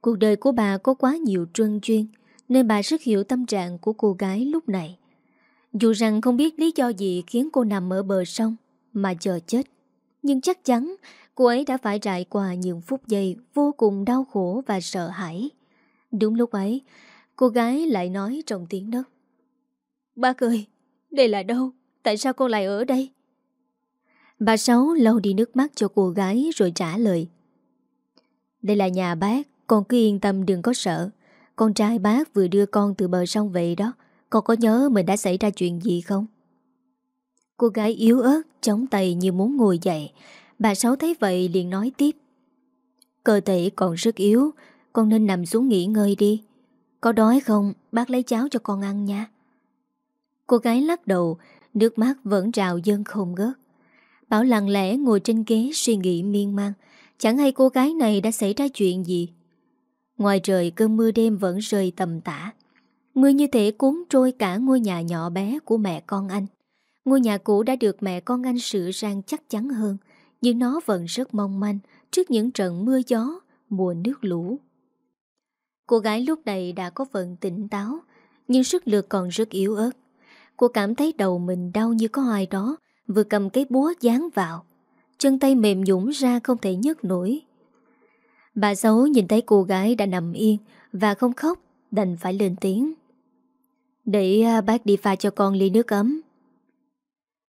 Cuộc đời của bà có quá nhiều trân chuyên Nên bà rất hiểu tâm trạng của cô gái lúc này. Dù rằng không biết lý do gì khiến cô nằm ở bờ sông Mà chờ chết, Nhưng chắc chắn cô ấy đã phải trải qua những phút giây vô cùng đau khổ và sợ hãi. Đúng lúc ấy, Cô gái lại nói trong tiếng đất Bác ơi, Đây là đâu? Tại sao con lại ở đây? Bà Sáu lau đi nước mắt cho cô gái Rồi trả lời. Đây là nhà bác, Con cứ yên tâm đừng có sợ. Con trai bác vừa đưa con từ bờ sông về đó, Con có nhớ mình đã xảy ra chuyện gì không? Cô gái yếu ớt Chống tay như muốn ngồi dậy. Bà Sáu thấy vậy liền nói tiếp. Cơ thể còn rất yếu, Con nên nằm xuống nghỉ ngơi đi. Có đói không, Bác lấy cháo cho con ăn nha. Cô gái lắc đầu Nước mắt vẫn rào dân không gớt Bảo lặng lẽ ngồi trên ghế suy nghĩ miên man, Chẳng hay cô gái này đã xảy ra chuyện gì. Ngoài trời cơn mưa đêm vẫn rơi tầm tã. Mưa như thể cuốn trôi cả ngôi nhà nhỏ bé của mẹ con anh. Ngôi nhà cũ đã được mẹ con anh sửa sang chắc chắn hơn, Nhưng nó vẫn rất mong manh Trước những trận mưa gió, Mùa nước lũ. Cô gái lúc này đã có phần tỉnh táo, Nhưng sức lực còn rất yếu ớt. Cô cảm thấy đầu mình đau như có ai đó, Vừa cầm cái búa dán vào. Chân tay mềm dũng ra không thể nhấc nổi. Bà xấu nhìn thấy cô gái đã nằm yên Và không khóc, Đành phải lên tiếng. Để à, bác đi pha cho con ly nước ấm.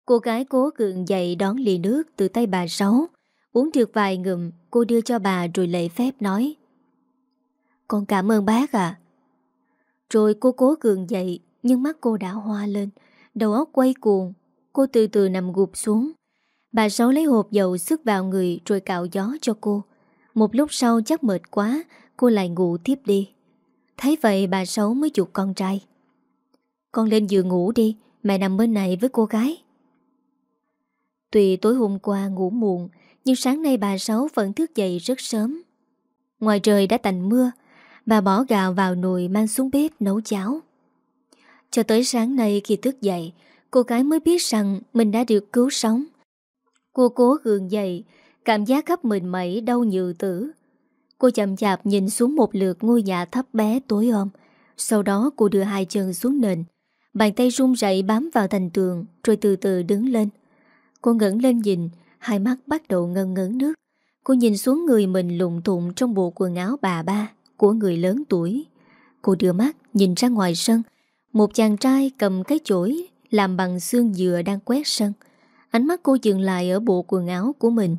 Cô gái cố cường dậy đón ly nước từ tay bà Sáu. Uống được vài ngụm, Cô đưa cho bà rồi lệ phép nói, Con cảm ơn bác à Rồi cô cố cường dậy nhưng mắt cô đã hoa lên, Đầu óc quay cuồng. Cô từ từ nằm gục xuống. Bà Sáu lấy hộp dầu sức vào người Rồi cạo gió cho cô. Một lúc sau chắc mệt quá, Cô lại ngủ tiếp đi. Thấy vậy bà Sáu mới chụp con trai. Con lên giường ngủ đi, Mẹ nằm bên này với cô gái. Tuy tối hôm qua ngủ muộn, Nhưng sáng nay bà Sáu vẫn thức dậy rất sớm. Ngoài trời đã tạnh mưa, Bà bỏ gạo vào nồi mang xuống bếp nấu cháo. Cho tới sáng nay khi thức dậy, Cô gái mới biết rằng mình đã được cứu sống. Cô cố gượng dậy, Cảm giác khắp mình mẩy đau như tử. Cô chậm chạp nhìn xuống một lượt ngôi nhà thấp bé tối ôm Sau đó cô đưa hai chân xuống nền, Bàn tay run rẩy bám vào thành tường Rồi từ từ đứng lên. Cô ngẩng lên nhìn, Hai mắt bắt đầu ngân ngấn nước. Cô nhìn xuống người mình lụng thụng Trong bộ quần áo bà ba Của người lớn tuổi. Cô đưa mắt nhìn ra ngoài sân một chàng trai cầm cái chổi, Làm bằng xương dừa đang quét sân. Ánh mắt cô dừng lại ở bộ quần áo của mình.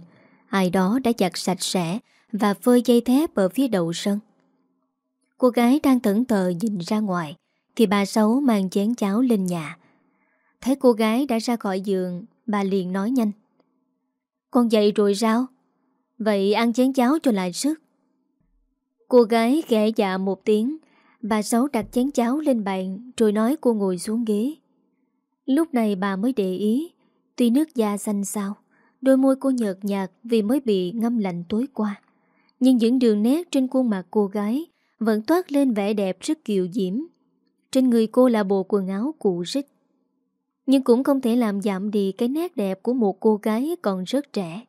Ai đó đã giặt sạch sẽ Và phơi dây thép ở phía đầu sân. Cô gái đang thẫn tờ nhìn ra ngoài, Thì bà Sáu mang chén cháo lên nhà. Thấy cô gái đã ra khỏi giường, Bà liền nói nhanh. Con dậy rồi sao? Vậy ăn chén cháo cho lại sức. Cô gái ghẻ dạ một tiếng Bà Sáu đặt chén cháo lên bàn, Rồi nói cô ngồi xuống ghế. Lúc này bà mới để ý, Tuy nước da xanh xao, Đôi môi cô nhợt nhạt vì mới bị ngâm lạnh tối qua. Nhưng những đường nét trên khuôn mặt cô gái Vẫn toát lên vẻ đẹp rất kiều diễm. Trên người cô là bộ quần áo cụ rích. Nhưng cũng không thể làm giảm đi cái nét đẹp của một cô gái còn rất trẻ.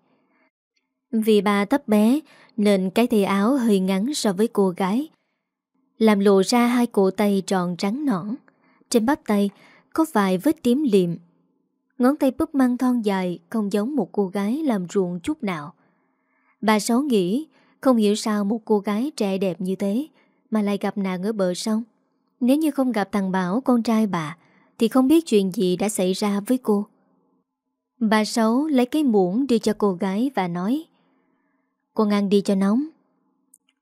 Vì bà thấp bé, Nên cái tay áo hơi ngắn so với cô gái. Làm lộ ra hai cổ tay tròn trắng nõn. Trên bắp tay có vài vết tím liệm Ngón tay búp măng thon dài Không giống một cô gái làm ruộng chút nào. Bà Sáu nghĩ Không hiểu sao một cô gái trẻ đẹp như thế Mà lại gặp nạn ở bờ sông. Nếu như không gặp thằng Bảo, con trai bà, Thì không biết chuyện gì đã xảy ra với cô. Bà Sáu lấy cái muỗng đưa cho cô gái và nói Con ăn đi cho nóng.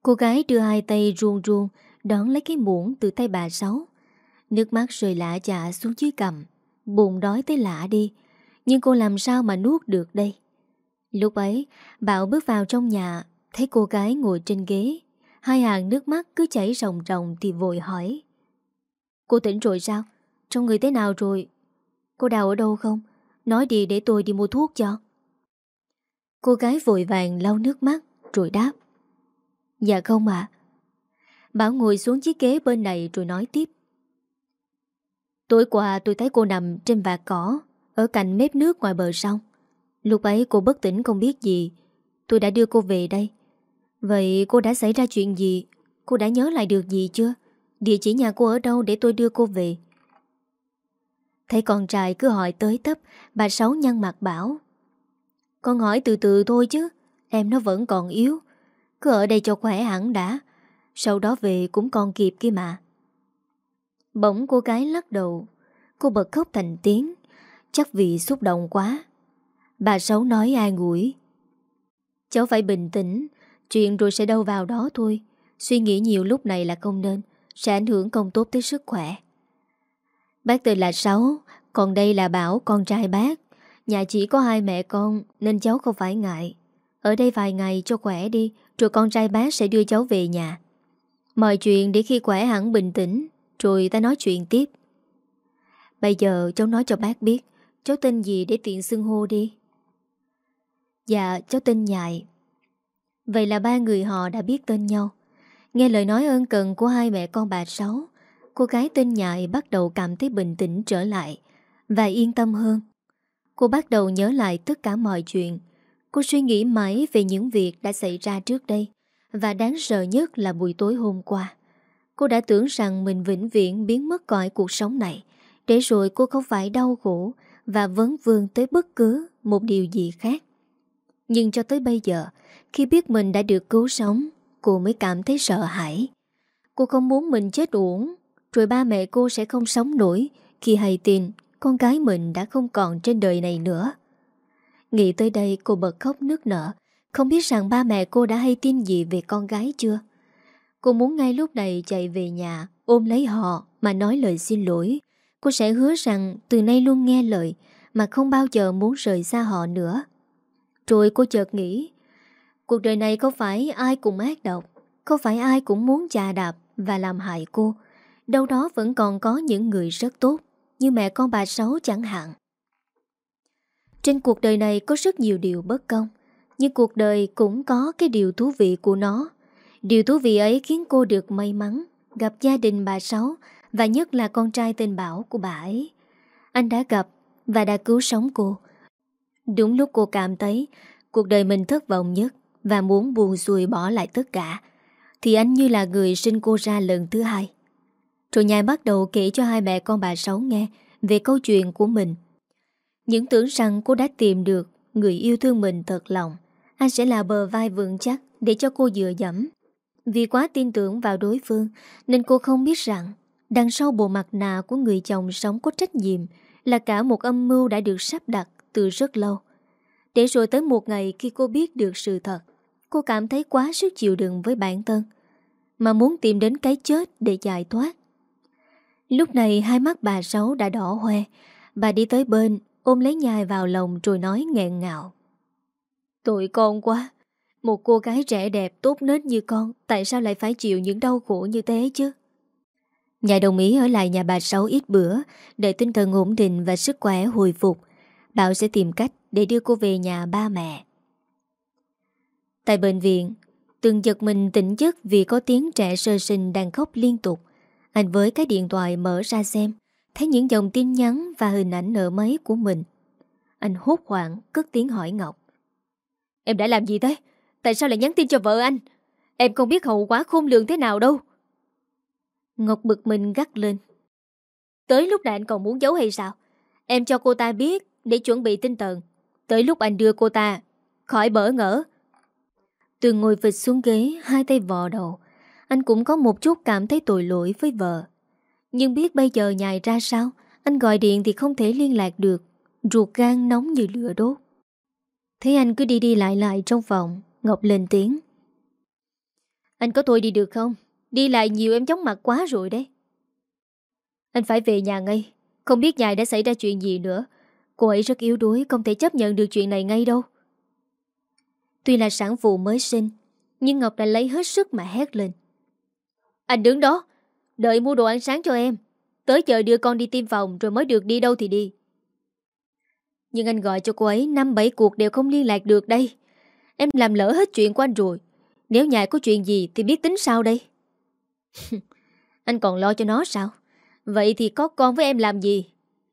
Cô gái đưa hai tay ruông ruông Đón lấy cái muỗng từ tay bà Sáu. Nước mắt rơi lạ chả xuống dưới cầm Bụng đói tới lạ đi. Nhưng cô làm sao mà nuốt được đây? Lúc ấy, Bảo bước vào trong nhà, Thấy cô gái ngồi trên ghế. Hai hàng nước mắt cứ chảy ròng ròng Thì vội hỏi. Cô tỉnh rồi sao? Trong người thế nào rồi? Cô đào ở đâu không? Nói đi để tôi đi mua thuốc cho. Cô gái vội vàng lau nước mắt Rồi đáp. Dạ không ạ. Bảo ngồi xuống chiếc ghế bên này rồi nói tiếp. Tối qua tôi thấy cô nằm trên vạt cỏ, Ở cạnh mép nước ngoài bờ sông. Lúc ấy cô bất tỉnh không biết gì. Tôi đã đưa cô về đây. Vậy cô đã xảy ra chuyện gì? Cô đã nhớ lại được gì chưa? Địa chỉ nhà cô ở đâu để tôi đưa cô về? Thấy con trai cứ hỏi tới tấp, Bà Sáu nhăn mặt bảo. Con hỏi từ từ thôi chứ, Em nó vẫn còn yếu. Cứ ở đây cho khỏe hẳn đã. Sau đó về cũng còn kịp kia mà. Bỗng cô gái lắc đầu. Cô bật khóc thành tiếng. Chắc vì xúc động quá. Bà Sáu nói ai ngủi. Cháu phải bình tĩnh. Chuyện rồi sẽ đâu vào đó thôi. Suy nghĩ nhiều lúc này là không nên. Sẽ ảnh hưởng không tốt tới sức khỏe. Bác tên là Sáu. Còn đây là Bảo, con trai bác. Nhà chỉ có hai mẹ con, Nên cháu không phải ngại. Ở đây vài ngày cho khỏe đi, Rồi con trai bác sẽ đưa cháu về nhà. Mọi chuyện để khi khỏe hẳn bình tĩnh, rồi ta nói chuyện tiếp. Bây giờ cháu nói cho bác biết, Cháu tên gì để tiện xưng hô đi? Dạ cháu tên Nhại. Vậy là ba người họ đã biết tên nhau. Nghe lời nói ơn cần của hai mẹ con bà Sáu, Cô gái tên Nhại bắt đầu cảm thấy bình tĩnh trở lại Và yên tâm hơn. Cô bắt đầu nhớ lại tất cả mọi chuyện. Cô suy nghĩ mãi về những việc đã xảy ra trước đây. Và đáng sợ nhất là buổi tối hôm qua. Cô đã tưởng rằng mình vĩnh viễn biến mất cõi cuộc sống này. Để rồi cô không phải đau khổ Và vấn vương tới bất cứ một điều gì khác. Nhưng cho tới bây giờ, Khi biết mình đã được cứu sống, Cô mới cảm thấy sợ hãi. Cô không muốn mình chết uổng, Rồi ba mẹ cô sẽ không sống nổi Khi hay tin con gái mình đã không còn trên đời này nữa. Nghĩ tới đây, cô bật khóc nước nở. Không biết rằng ba mẹ cô đã hay tin gì về con gái chưa? Cô muốn ngay lúc này chạy về nhà, Ôm lấy họ mà nói lời xin lỗi. Cô sẽ hứa rằng từ nay luôn nghe lời Mà không bao giờ muốn rời xa họ nữa. Rồi cô chợt nghĩ, Cuộc đời này có phải ai cũng ác độc Không phải ai cũng muốn chà đạp Và làm hại cô? Đâu đó vẫn còn có những người rất tốt, Như mẹ con bà Sáu chẳng hạn. Trên cuộc đời này có rất nhiều điều bất công nhưng cuộc đời cũng có cái điều thú vị của nó. Điều thú vị ấy khiến cô được may mắn, Gặp gia đình bà Sáu Và nhất là con trai tên Bảo của bà ấy. Anh đã gặp Và đã cứu sống cô. Đúng lúc cô cảm thấy Cuộc đời mình thất vọng nhất Và muốn buồn xuôi bỏ lại tất cả, Thì anh như là người sinh cô ra lần thứ hai. Rồi nhai bắt đầu kể cho hai mẹ con bà Sáu nghe Về câu chuyện của mình. Những tưởng rằng cô đã tìm được Người yêu thương mình thật lòng. Anh sẽ là bờ vai vững chắc Để cho cô dựa dẫm. Vì quá tin tưởng vào đối phương, Nên cô không biết rằng, Đằng sau bộ mặt nạ của người chồng sống có trách nhiệm Là cả một âm mưu đã được sắp đặt từ rất lâu. Để rồi tới một ngày khi cô biết được sự thật, Cô cảm thấy quá sức chịu đựng với bản thân, Mà muốn tìm đến cái chết để giải thoát. Lúc này hai mắt bà Sáu đã đỏ hoe, Bà đi tới bên, Ôm lấy nhai vào lòng rồi nói nghẹn ngạo Tội con quá. Một cô gái trẻ đẹp tốt nết như con, Tại sao lại phải chịu những đau khổ như thế chứ? Nhà đồng ý ở lại nhà bà Sáu ít bữa Để tinh thần ổn định và sức khỏe hồi phục, Bảo sẽ tìm cách để đưa cô về nhà ba mẹ. Tại bệnh viện, Từng giật mình tỉnh giấc vì có tiếng trẻ sơ sinh đang khóc liên tục. Anh với cái điện thoại mở ra xem, Thấy những dòng tin nhắn và hình ảnh nợ máy của mình. Anh hốt hoảng, cất tiếng hỏi Ngọc. Em đã làm gì thế? Tại sao lại nhắn tin cho vợ anh? Em không biết hậu quả khôn lường thế nào đâu. Ngọc bực mình gắt lên. Tới lúc này anh còn muốn giấu hay sao? Em cho cô ta biết để chuẩn bị tinh thần. Tới lúc anh đưa cô ta Khỏi bỡ ngỡ. Từ ngồi vịt xuống ghế, Hai tay vò đầu. Anh cũng có một chút cảm thấy tội lỗi với vợ. Nhưng biết bây giờ nhài ra sao? Anh gọi điện thì không thể liên lạc được. Ruột gan nóng như lửa đốt. Thấy anh cứ đi đi lại lại trong phòng Ngọc lên tiếng. Anh có tôi đi được không? Đi lại nhiều em chóng mặt quá rồi đấy. Anh phải về nhà ngay. Không biết nhài đã xảy ra chuyện gì nữa. Cô ấy rất yếu đuối, Không thể chấp nhận được chuyện này ngay đâu. Tuy là sản phụ mới sinh, Nhưng Ngọc đã lấy hết sức mà hét lên. Anh đứng đó, Đợi mua đồ ăn sáng cho em. Tới giờ đưa con đi tiêm phòng Rồi mới được đi đâu thì đi. Nhưng anh gọi cho cô ấy, năm bảy cuộc đều không liên lạc được đây. Em làm lỡ hết chuyện của anh rồi. Nếu nhà có chuyện gì Thì biết tính sao đây. (laughs) Anh còn lo cho nó sao? Vậy thì có con với em làm gì?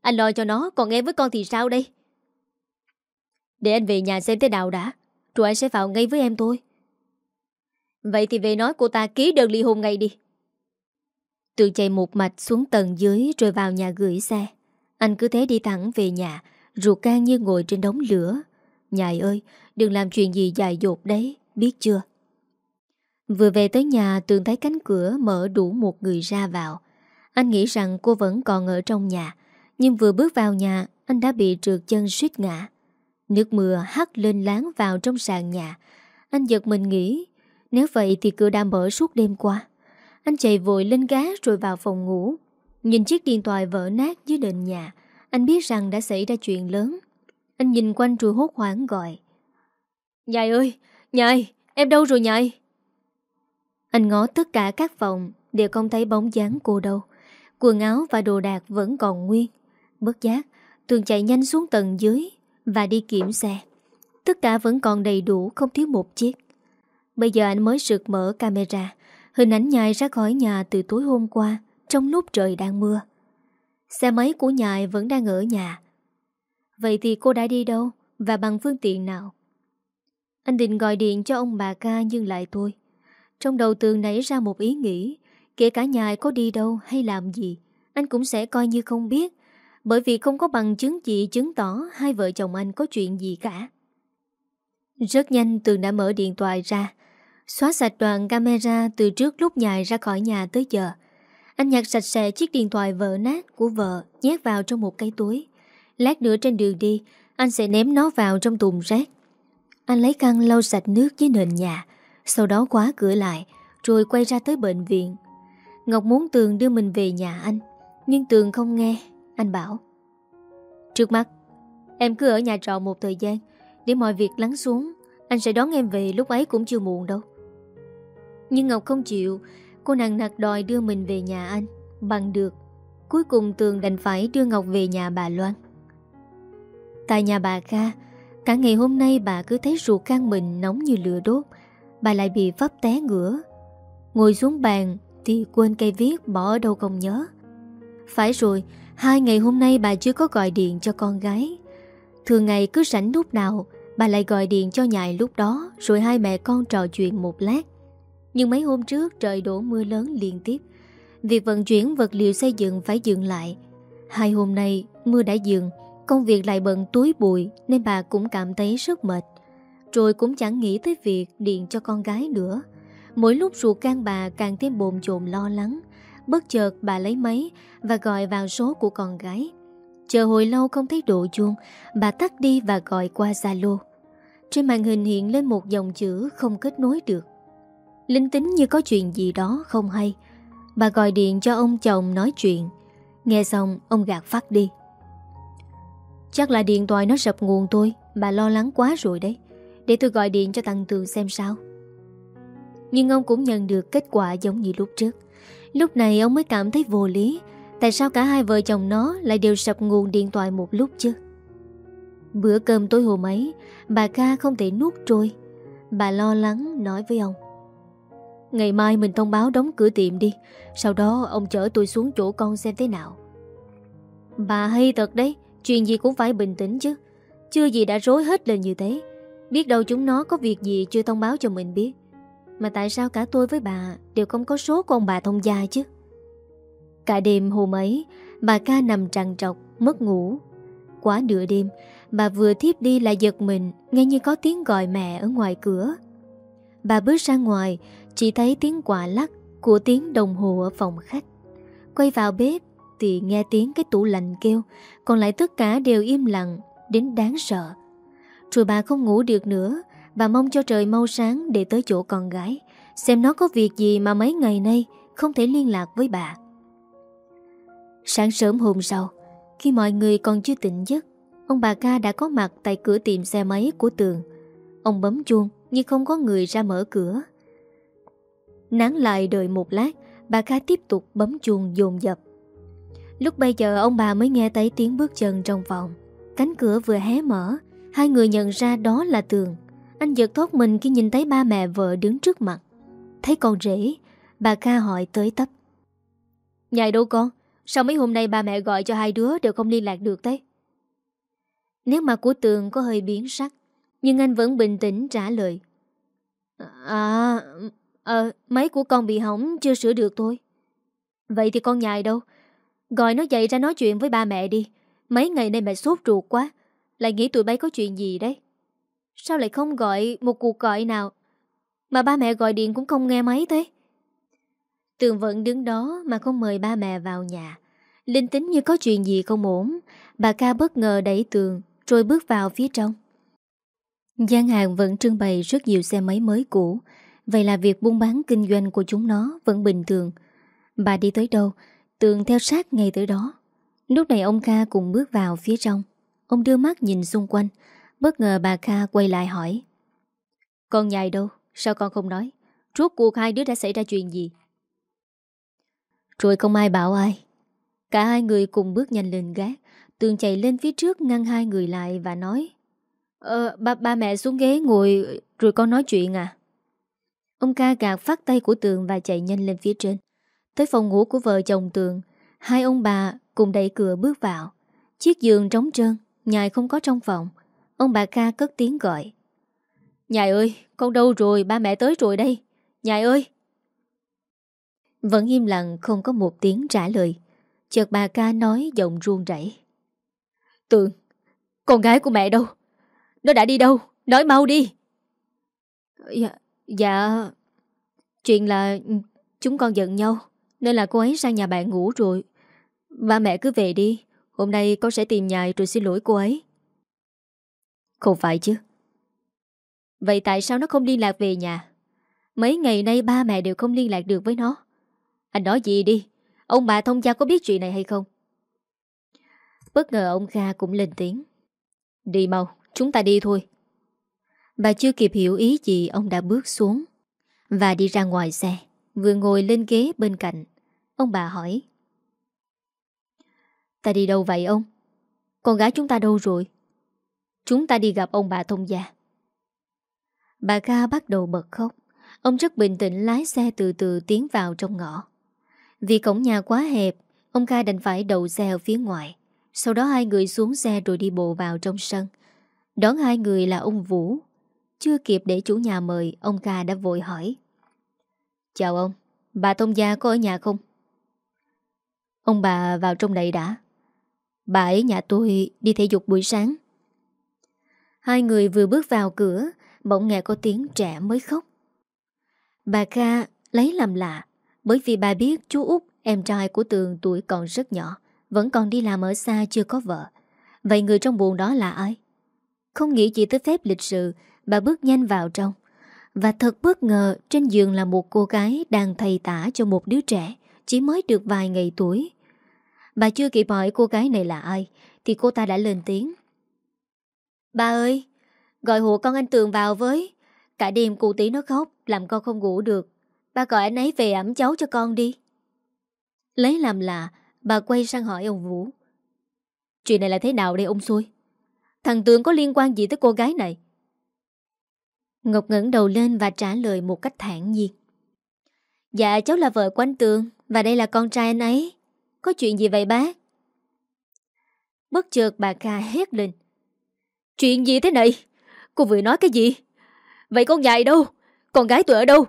Anh lo cho nó, Còn em với con thì sao đây? Để anh về nhà xem thế nào đã, Rồi anh sẽ vào ngay với em thôi. Vậy thì về nói cô ta ký đơn ly hôn ngay đi. Tường chạy một mạch xuống tầng dưới Rồi vào nhà gửi xe. Anh cứ thế đi thẳng về nhà Ruột can như ngồi trên đống lửa. Nhài ơi, Đừng làm chuyện gì dài dột đấy, Biết chưa? Vừa về tới nhà, Tường thấy cánh cửa mở đủ một người ra vào. Anh nghĩ rằng cô vẫn còn ở trong nhà, nhưng vừa bước vào nhà, Anh đã bị trượt chân suýt ngã. Nước mưa hắt lên láng vào trong sàn nhà. Anh giật mình nghĩ, Nếu vậy thì cửa đã mở suốt đêm qua. Anh chạy vội lên gác rồi vào phòng ngủ. Nhìn chiếc điện thoại vỡ nát dưới nền nhà anh biết rằng đã xảy ra chuyện lớn. Anh nhìn quanh rồi hốt hoảng gọi. Nhài ơi Nhài em đâu rồi nhài? Anh ngó tất cả các phòng Đều không thấy bóng dáng cô đâu. Quần áo và đồ đạc vẫn còn nguyên. Bất giác Tường chạy nhanh xuống tầng dưới Và đi kiểm xe. Tất cả vẫn còn đầy đủ không thiếu một chiếc. Bây giờ anh mới sực mở camera. Hình ảnh nhài ra khỏi nhà từ tối hôm qua Trong lúc trời đang mưa Xe máy của nhài vẫn đang ở nhà Vậy thì cô đã đi đâu Và bằng phương tiện nào Anh định gọi điện cho ông bà ca Nhưng lại thôi Trong đầu tường nảy ra một ý nghĩ Kể cả nhài có đi đâu hay làm gì Anh cũng sẽ coi như không biết bởi vì không có bằng chứng gì chứng tỏ hai vợ chồng anh có chuyện gì cả. Rất nhanh Tường đã mở điện thoại ra, xóa sạch đoạn camera từ trước lúc nhài ra khỏi nhà tới giờ. Anh nhặt sạch sẽ chiếc điện thoại vỡ nát của vợ nhét vào trong một cái túi. Lát nữa trên đường đi, anh sẽ ném nó vào trong thùng rác. Anh lấy khăn lau sạch nước dưới nền nhà, sau đó khóa cửa lại, rồi quay ra tới bệnh viện. Ngọc muốn Tường đưa mình về nhà anh, nhưng Tường không nghe anh bảo Trước mắt Em cứ ở nhà trọ một thời gian Để mọi việc lắng xuống Anh sẽ đón em về lúc ấy cũng chưa muộn đâu Nhưng Ngọc không chịu Cô nàng nặc đòi đưa mình về nhà anh. Bằng được. Cuối cùng Tường đành phải đưa Ngọc về nhà bà Loan. Tại nhà bà Kha, Cả ngày hôm nay bà cứ thấy ruột can mình nóng như lửa đốt. Bà lại bị vấp té ngửa. Ngồi xuống bàn Thì quên cây viết bỏ ở đâu không nhớ. Phải rồi, Hai ngày hôm nay bà chưa có gọi điện cho con gái. Thường ngày cứ rảnh lúc nào, Bà lại gọi điện cho nhại lúc đó, Rồi hai mẹ con trò chuyện một lát. Nhưng mấy hôm trước trời đổ mưa lớn liên tiếp. Việc vận chuyển vật liệu xây dựng phải dừng lại. Hai hôm nay, mưa đã dừng, Công việc lại bận túi bụi, Nên bà cũng cảm thấy rất mệt. Rồi cũng chẳng nghĩ tới việc điện cho con gái nữa. Mỗi lúc ruột can bà càng thêm bồn chồn lo lắng. Bất chợt bà lấy máy Và gọi vào số của con gái. Chờ hồi lâu không thấy độ chuông, Bà tắt đi và gọi qua Zalo. Trên màn hình hiện lên một dòng chữ Không kết nối được. Linh tính như có chuyện gì đó không hay. Bà gọi điện cho ông chồng nói chuyện. Nghe xong, ông gạt phát đi. Chắc là điện thoại nó sập nguồn tôi Bà lo lắng quá rồi đấy. Để tôi gọi điện cho tăng Tường xem sao. Nhưng ông cũng nhận được kết quả giống như lúc trước. Lúc này ông mới cảm thấy vô lý. Tại sao cả hai vợ chồng nó Lại đều sập nguồn điện thoại một lúc chứ? Bữa cơm tối hôm ấy, Bà ca không thể nuốt trôi. Bà lo lắng nói với ông. Ngày mai mình thông báo đóng cửa tiệm đi. Sau đó, ông chở tôi xuống chỗ con xem thế nào. Bà hay thật đấy, Chuyện gì cũng phải bình tĩnh chứ. Chưa gì đã rối hết lên như thế. Biết đâu chúng nó có việc gì chưa thông báo cho mình biết. Mà tại sao cả tôi với bà Đều không có số con bà thông gia chứ? Cả đêm hôm ấy, Bà ca nằm trằn trọc, Mất ngủ. Quá nửa đêm, Bà vừa thiếp đi là giật mình, Nghe như có tiếng gọi mẹ ở ngoài cửa. Bà bước ra ngoài chỉ thấy tiếng quả lắc Của tiếng đồng hồ ở phòng khách. Quay vào bếp Thì nghe tiếng cái tủ lạnh kêu, Còn lại tất cả đều im lặng, Đến đáng sợ. Rồi bà không ngủ được nữa, Bà mong cho trời mau sáng để tới chỗ con gái, Xem nó có việc gì mà mấy ngày nay Không thể liên lạc với bà. Sáng sớm hôm sau, Khi mọi người còn chưa tỉnh giấc, Ông bà ca đã có mặt tại cửa tiệm xe máy của tường. Ông bấm chuông Nhưng không có người ra mở cửa. Nán lại đợi một lát Bà Kha tiếp tục bấm chuông dồn dập. Lúc bây giờ ông bà mới nghe thấy tiếng bước chân trong phòng. Cánh cửa vừa hé mở Hai người nhận ra đó là tường. Anh giật thoát mình khi nhìn thấy ba mẹ vợ đứng trước mặt. Thấy con rể Bà ca hỏi tới tấp. Nhài đâu con? Sao mấy hôm nay ba mẹ gọi cho hai đứa đều không liên lạc được thế? Nếu mặt của Tường có hơi biến sắc Nhưng anh vẫn bình tĩnh trả lời. À, Ờ, Máy của con bị hỏng chưa sửa được thôi Vậy thì con nhài đâu Gọi nó dậy ra nói chuyện với ba mẹ đi Mấy ngày nay mẹ sốt ruột quá Lại nghĩ tụi bay có chuyện gì đấy Sao lại không gọi một cuộc gọi nào Mà ba mẹ gọi điện cũng không nghe máy thế Tường vẫn đứng đó mà không mời ba mẹ vào nhà. Linh tính như có chuyện gì không ổn. Bà ca bất ngờ đẩy tường rồi bước vào phía trong. gian hàng vẫn trưng bày rất nhiều xe máy mới cũ. Vậy là việc buôn bán kinh doanh của chúng nó vẫn bình thường. Bà đi tới đâu, tường theo sát ngay tới đó. Lúc này ông kha cùng bước vào phía trong. Ông đưa mắt nhìn xung quanh. Bất ngờ bà Kha quay lại hỏi. Con nhài đâu? Sao con không nói? Rốt cuộc hai đứa đã xảy ra chuyện gì? Rồi không ai bảo ai Cả hai người cùng bước nhanh lên gác Tường chạy lên phía trước ngăn hai người lại và nói Ờ, ba, ba mẹ xuống ghế ngồi rồi con nói chuyện à Ông ca gạt phát tay của Tường và chạy nhanh lên phía trên. Tới phòng ngủ của vợ chồng Tường Hai ông bà cùng đẩy cửa bước vào. Chiếc giường trống trơn Nhài không có trong phòng. Ông bà ca cất tiếng gọi. Nhài ơi, con đâu rồi, ba mẹ tới rồi đây. Nhài ơi! Vẫn im lặng không có một tiếng trả lời. Chợt bà ca nói giọng ruông rảy Tường Con gái của mẹ đâu? Nó đã đi đâu? Nói mau đi! Dạ Dạ Chuyện là Chúng con giận nhau, Nên là cô ấy sang nhà bạn ngủ rồi. Ba mẹ cứ về đi, Hôm nay con sẽ tìm nhài rồi xin lỗi cô ấy. Không phải chứ. Vậy tại sao nó không liên lạc về nhà? Mấy ngày nay ba mẹ đều không liên lạc được với nó. Anh nói gì đi, Ông bà thông gia có biết chuyện này hay không? Bất ngờ ông Kha cũng lên tiếng. Đi mau, Chúng ta đi thôi. Bà chưa kịp hiểu ý gì Ông đã bước xuống Và đi ra ngoài xe Vừa ngồi lên ghế bên cạnh Ông bà hỏi Ta đi đâu vậy ông? Con gái chúng ta đâu rồi? Chúng ta đi gặp ông bà thông gia. Bà Kha bắt đầu bật khóc. Ông rất bình tĩnh lái xe từ từ tiến vào trong ngõ. Vì cổng nhà quá hẹp, ông Kha đành phải đậu xe ở phía ngoài. Sau đó hai người xuống xe rồi đi bộ vào trong sân. Đón hai người là ông Vũ. Chưa kịp để chủ nhà mời, ông ca đã vội hỏi. Chào ông, bà Thông Gia có ở nhà không? Ông bà vào trong đây đã. Bà ấy nhà tôi đi thể dục buổi sáng. Hai người vừa bước vào cửa, bỗng nghe có tiếng trẻ mới khóc. Bà Kha lấy làm lạ, bởi vì bà biết chú Út, em trai của Tường tuổi còn rất nhỏ, vẫn còn đi làm ở xa chưa có vợ. Vậy người trong buồn đó là ai? Không nghĩ chỉ tới phép lịch sự, bà bước nhanh vào trong. Và thật bất ngờ trên giường là một cô gái đang thầy tả cho một đứa trẻ, chỉ mới được vài ngày tuổi. Bà chưa kịp hỏi cô gái này là ai, thì cô ta đã lên tiếng. Bà ơi, gọi hộ con anh Tường vào với. Cả đêm cụ tí nó khóc, làm con không ngủ được. Bà gọi anh ấy về ẩm cháu cho con đi. Lấy làm lạ, bà quay sang hỏi ông Vũ. Chuyện này là thế nào đây ông xui? Thằng Tường có liên quan gì tới cô gái này? Ngọc ngẩng đầu lên và trả lời một cách thản nhiên. Dạ cháu là vợ của anh Tường, Và đây là con trai anh ấy. Có chuyện gì vậy bác Bất chợt bà Kha hét lên. Chuyện gì thế này? Cô vừa nói cái gì? Vậy con dài đâu? Con gái tôi ở đâu?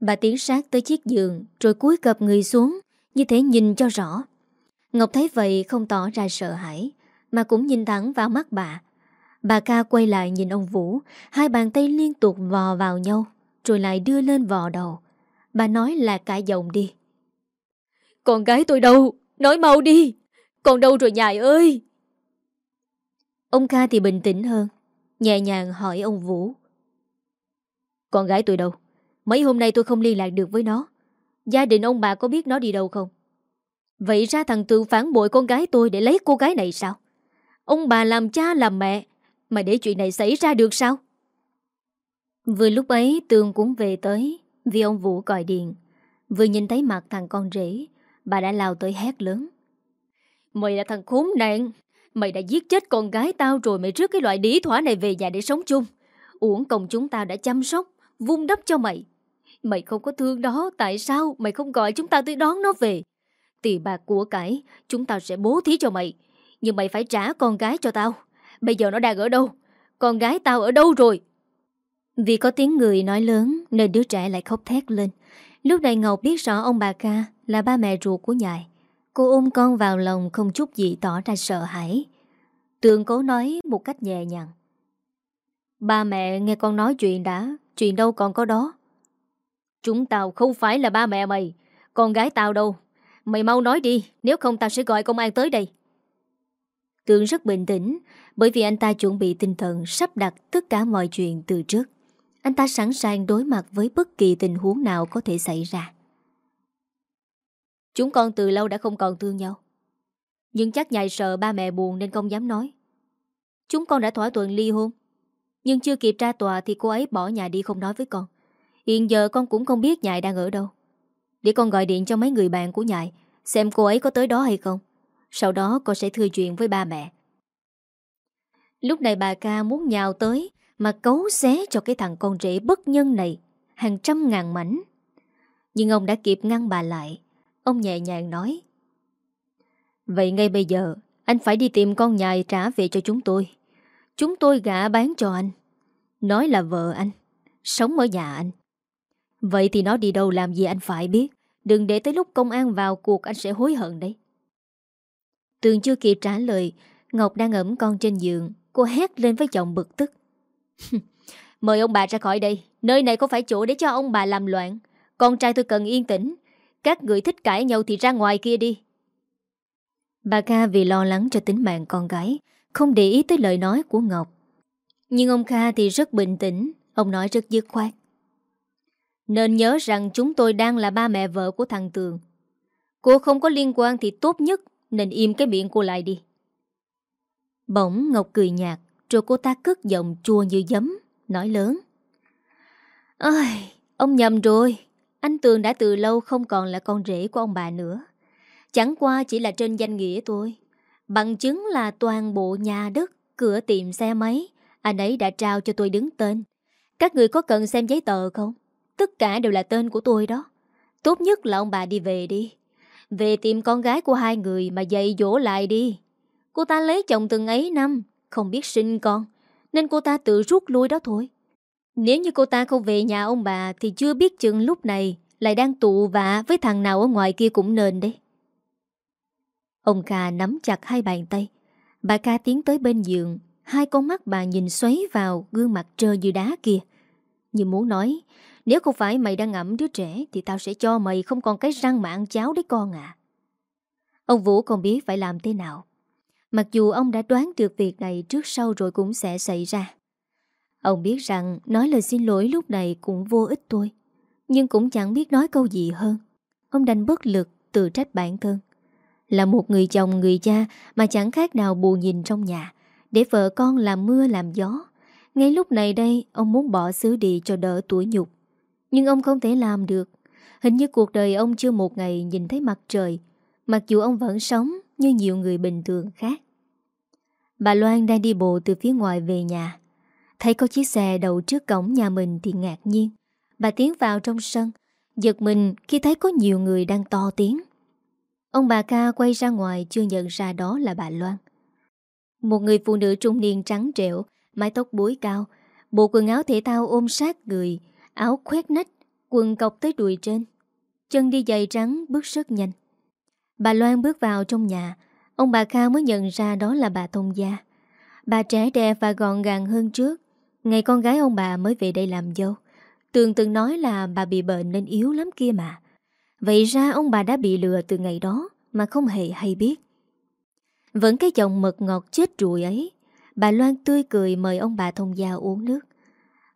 Bà tiến sát tới chiếc giường, Rồi cúi gập người xuống, Như thế nhìn cho rõ. Ngọc thấy vậy không tỏ ra sợ hãi, Mà cũng nhìn thẳng vào mắt bà. Bà ca quay lại nhìn ông Vũ Hai bàn tay liên tục vò vào nhau Rồi lại đưa lên vò đầu. Bà nói là cả giọng đi. Con gái tôi đâu? Nói mau đi! Con đâu rồi nhài ơi? Ông Kha thì bình tĩnh hơn Nhẹ nhàng hỏi ông Vũ. Con gái tôi đâu? Mấy hôm nay tôi không liên lạc được với nó. Gia đình ông bà có biết nó đi đâu không? Vậy ra thằng Tường phản bội con gái tôi Để lấy cô gái này sao? Ông bà làm cha làm mẹ mà để chuyện này xảy ra được sao? Vừa lúc ấy, Tường cũng về tới, Vì ông Vũ gọi điện. Vừa nhìn thấy mặt thằng con rể, Bà đã lao tới hét lớn. Mày là thằng khốn nạn, Mày đã giết chết con gái tao rồi Mày rước cái loại đĩ thỏa này về nhà để sống chung. Uổng công chúng tao đã chăm sóc Vung đắp cho mày. Mày không có thương đó, Tại sao mày không gọi chúng ta tới đón nó về? Tiền bạc của cải, Chúng tao sẽ bố thí cho mày. Nhưng mày phải trả con gái cho tao. Bây giờ nó đang ở đâu? Con gái tao ở đâu rồi? Vì có tiếng người nói lớn, Nên đứa trẻ lại khóc thét lên. Lúc này Ngọc biết rõ ông bà ca Là ba mẹ ruột của nhài. Cô ôm con vào lòng không chút gì tỏ ra sợ hãi. Tường cố nói một cách nhẹ nhàng. Ba mẹ nghe con nói chuyện đã, Chuyện đâu còn có đó. Chúng tao không phải là ba mẹ mày, Con gái tao đâu. Mày mau nói đi, Nếu không tao sẽ gọi công an tới đây. Tường rất bình tĩnh, Bởi vì anh ta chuẩn bị tinh thần Sắp đặt tất cả mọi chuyện từ trước. Anh ta sẵn sàng đối mặt với bất kỳ tình huống nào có thể xảy ra. Chúng con từ lâu đã không còn thương nhau. Nhưng chắc nhài sợ ba mẹ buồn nên không dám nói. Chúng con đã thỏa thuận ly hôn. Nhưng chưa kịp ra tòa thì cô ấy bỏ nhà đi không nói với con. Hiện giờ con cũng không biết nhài đang ở đâu. Để con gọi điện cho mấy người bạn của nhài, Xem cô ấy có tới đó hay không. Sau đó con sẽ thưa chuyện với ba mẹ. Lúc này bà ca muốn nhào tới Mà cấu xé cho cái thằng con rể bất nhân này, Hàng trăm ngàn mảnh. Nhưng ông đã kịp ngăn bà lại. Ông nhẹ nhàng nói, Vậy ngay bây giờ, Anh phải đi tìm con nhài trả về cho chúng tôi. Chúng tôi gã bán cho anh. Nói là vợ anh, Sống ở nhà anh. Vậy thì nó đi đâu làm gì anh phải biết. Đừng để tới lúc công an vào cuộc, Anh sẽ hối hận đấy. Tường chưa kịp trả lời, Ngọc đang ẩm con trên giường. Cô hét lên với giọng bực tức. (laughs) Mời ông bà ra khỏi đây. Nơi này có phải chỗ để cho ông bà làm loạn. Con trai tôi cần yên tĩnh. Các người thích cãi nhau thì ra ngoài kia đi. Bà Kha vì lo lắng cho tính mạng con gái, Không để ý tới lời nói của Ngọc. Nhưng ông Kha thì rất bình tĩnh. Ông nói rất dứt khoát. Nên nhớ rằng chúng tôi đang là ba mẹ vợ của thằng Tường. Cô không có liên quan thì tốt nhất nên im cái miệng cô lại đi Bỗng Ngọc cười nhạt Rồi cô ta cất giọng chua như giấm Nói lớn Ôi, ông nhầm rồi Anh Tường đã từ lâu không còn là con rể của ông bà nữa Chẳng qua chỉ là trên danh nghĩa thôi. Bằng chứng là toàn bộ nhà đất, cửa tiệm xe máy, anh ấy đã trao cho tôi đứng tên. Các người có cần xem giấy tờ không? Tất cả đều là tên của tôi đó. Tốt nhất là ông bà đi về đi. Về tìm con gái của hai người mà dạy dỗ lại đi. Cô ta lấy chồng từng ấy năm, không biết sinh con, nên cô ta tự rút lui đó thôi. Nếu như cô ta không về nhà ông bà thì chưa biết chừng lúc này lại đang tụ vạ với thằng nào ở ngoài kia cũng nên đấy. Ông Kha nắm chặt hai bàn tay. Bà ca tiến tới bên giường, hai con mắt bà nhìn xoáy vào gương mặt trơ như đá kia. Như muốn nói, nếu không phải mày đang ngậm đứa trẻ, thì tao sẽ cho mày không còn cái răng mà ăn cháo đấy con à. Ông Vũ còn biết phải làm thế nào. Mặc dù ông đã đoán được việc này trước sau rồi cũng sẽ xảy ra. Ông biết rằng nói lời xin lỗi lúc này cũng vô ích thôi. Nhưng cũng chẳng biết nói câu gì hơn. Ông đành bất lực tự trách bản thân. Là một người chồng người cha mà chẳng khác nào buồn nhìn trong nhà. Để vợ con làm mưa làm gió. Ngay lúc này đây, ông muốn bỏ xứ đi cho đỡ tuổi nhục. Nhưng ông không thể làm được. Hình như cuộc đời ông chưa một ngày nhìn thấy mặt trời. Mặc dù ông vẫn sống như nhiều người bình thường khác. Bà Loan đang đi bộ từ phía ngoài về nhà. Thấy có chiếc xe đậu trước cổng nhà mình thì ngạc nhiên. Bà tiến vào trong sân, giật mình khi thấy có nhiều người đang to tiếng. Ông bà ca quay ra ngoài chưa nhận ra đó là bà Loan. Một người phụ nữ trung niên trắng trẻo, mái tóc búi cao, bộ quần áo thể thao ôm sát người, áo khoét nách, quần cọc tới đùi trên. Chân đi giày trắng bước rất nhanh. Bà Loan bước vào trong nhà, ông bà Kha mới nhận ra đó là bà Thông Gia. Bà trẻ đẹp và gọn gàng hơn trước, ngày con gái ông bà mới về đây làm dâu. Tường từng nói là bà bị bệnh nên yếu lắm kia mà. Vậy ra ông bà đã bị lừa từ ngày đó mà không hề hay biết. Vẫn cái chồng mật ngọt chết rùi ấy, bà Loan tươi cười mời ông bà thông gia uống nước.